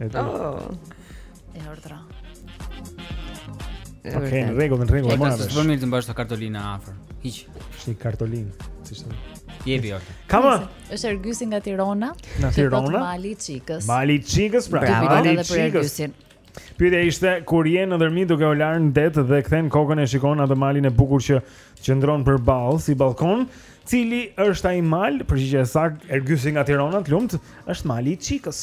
E do. Oh. E urdhra. Okej, okay, në rregull, në rregull. Mos të vëmë të mbash të kartolina afër. Hiç. Është një kartolinë, si thon. Jepi Oltë. Come on. Është Ergysi nga Tirana. Nga Tirana. Mali i Çikës. Mali i Çikës, pra. Mali i Çikës. Pyetja ishte kur je në Dhërmi duke u larë në det dhe kthen kokën e shikon atë malin e bukur që qëndron përballë si ballkon, cili është ai mal? Përgjigjja e saktë, Ergysi nga Tirana, të lumtë, është mali i Çikës.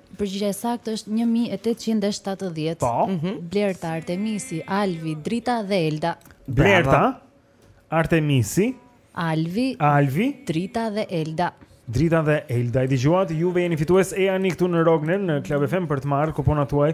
Përgjigja e saktë është një mijë e tetëqind e shtatëdhjetë. Po. Blerta, Artemisi, Alvi, Drita dhe Elda. Blerta, Artemisi, Alvi, Alvi, Drita dhe Elda. Drita dhe Elda. I dëgjuat, juve jeni fitues ejani këtu në Rogner në Club FM për të marrë kuponët tuaj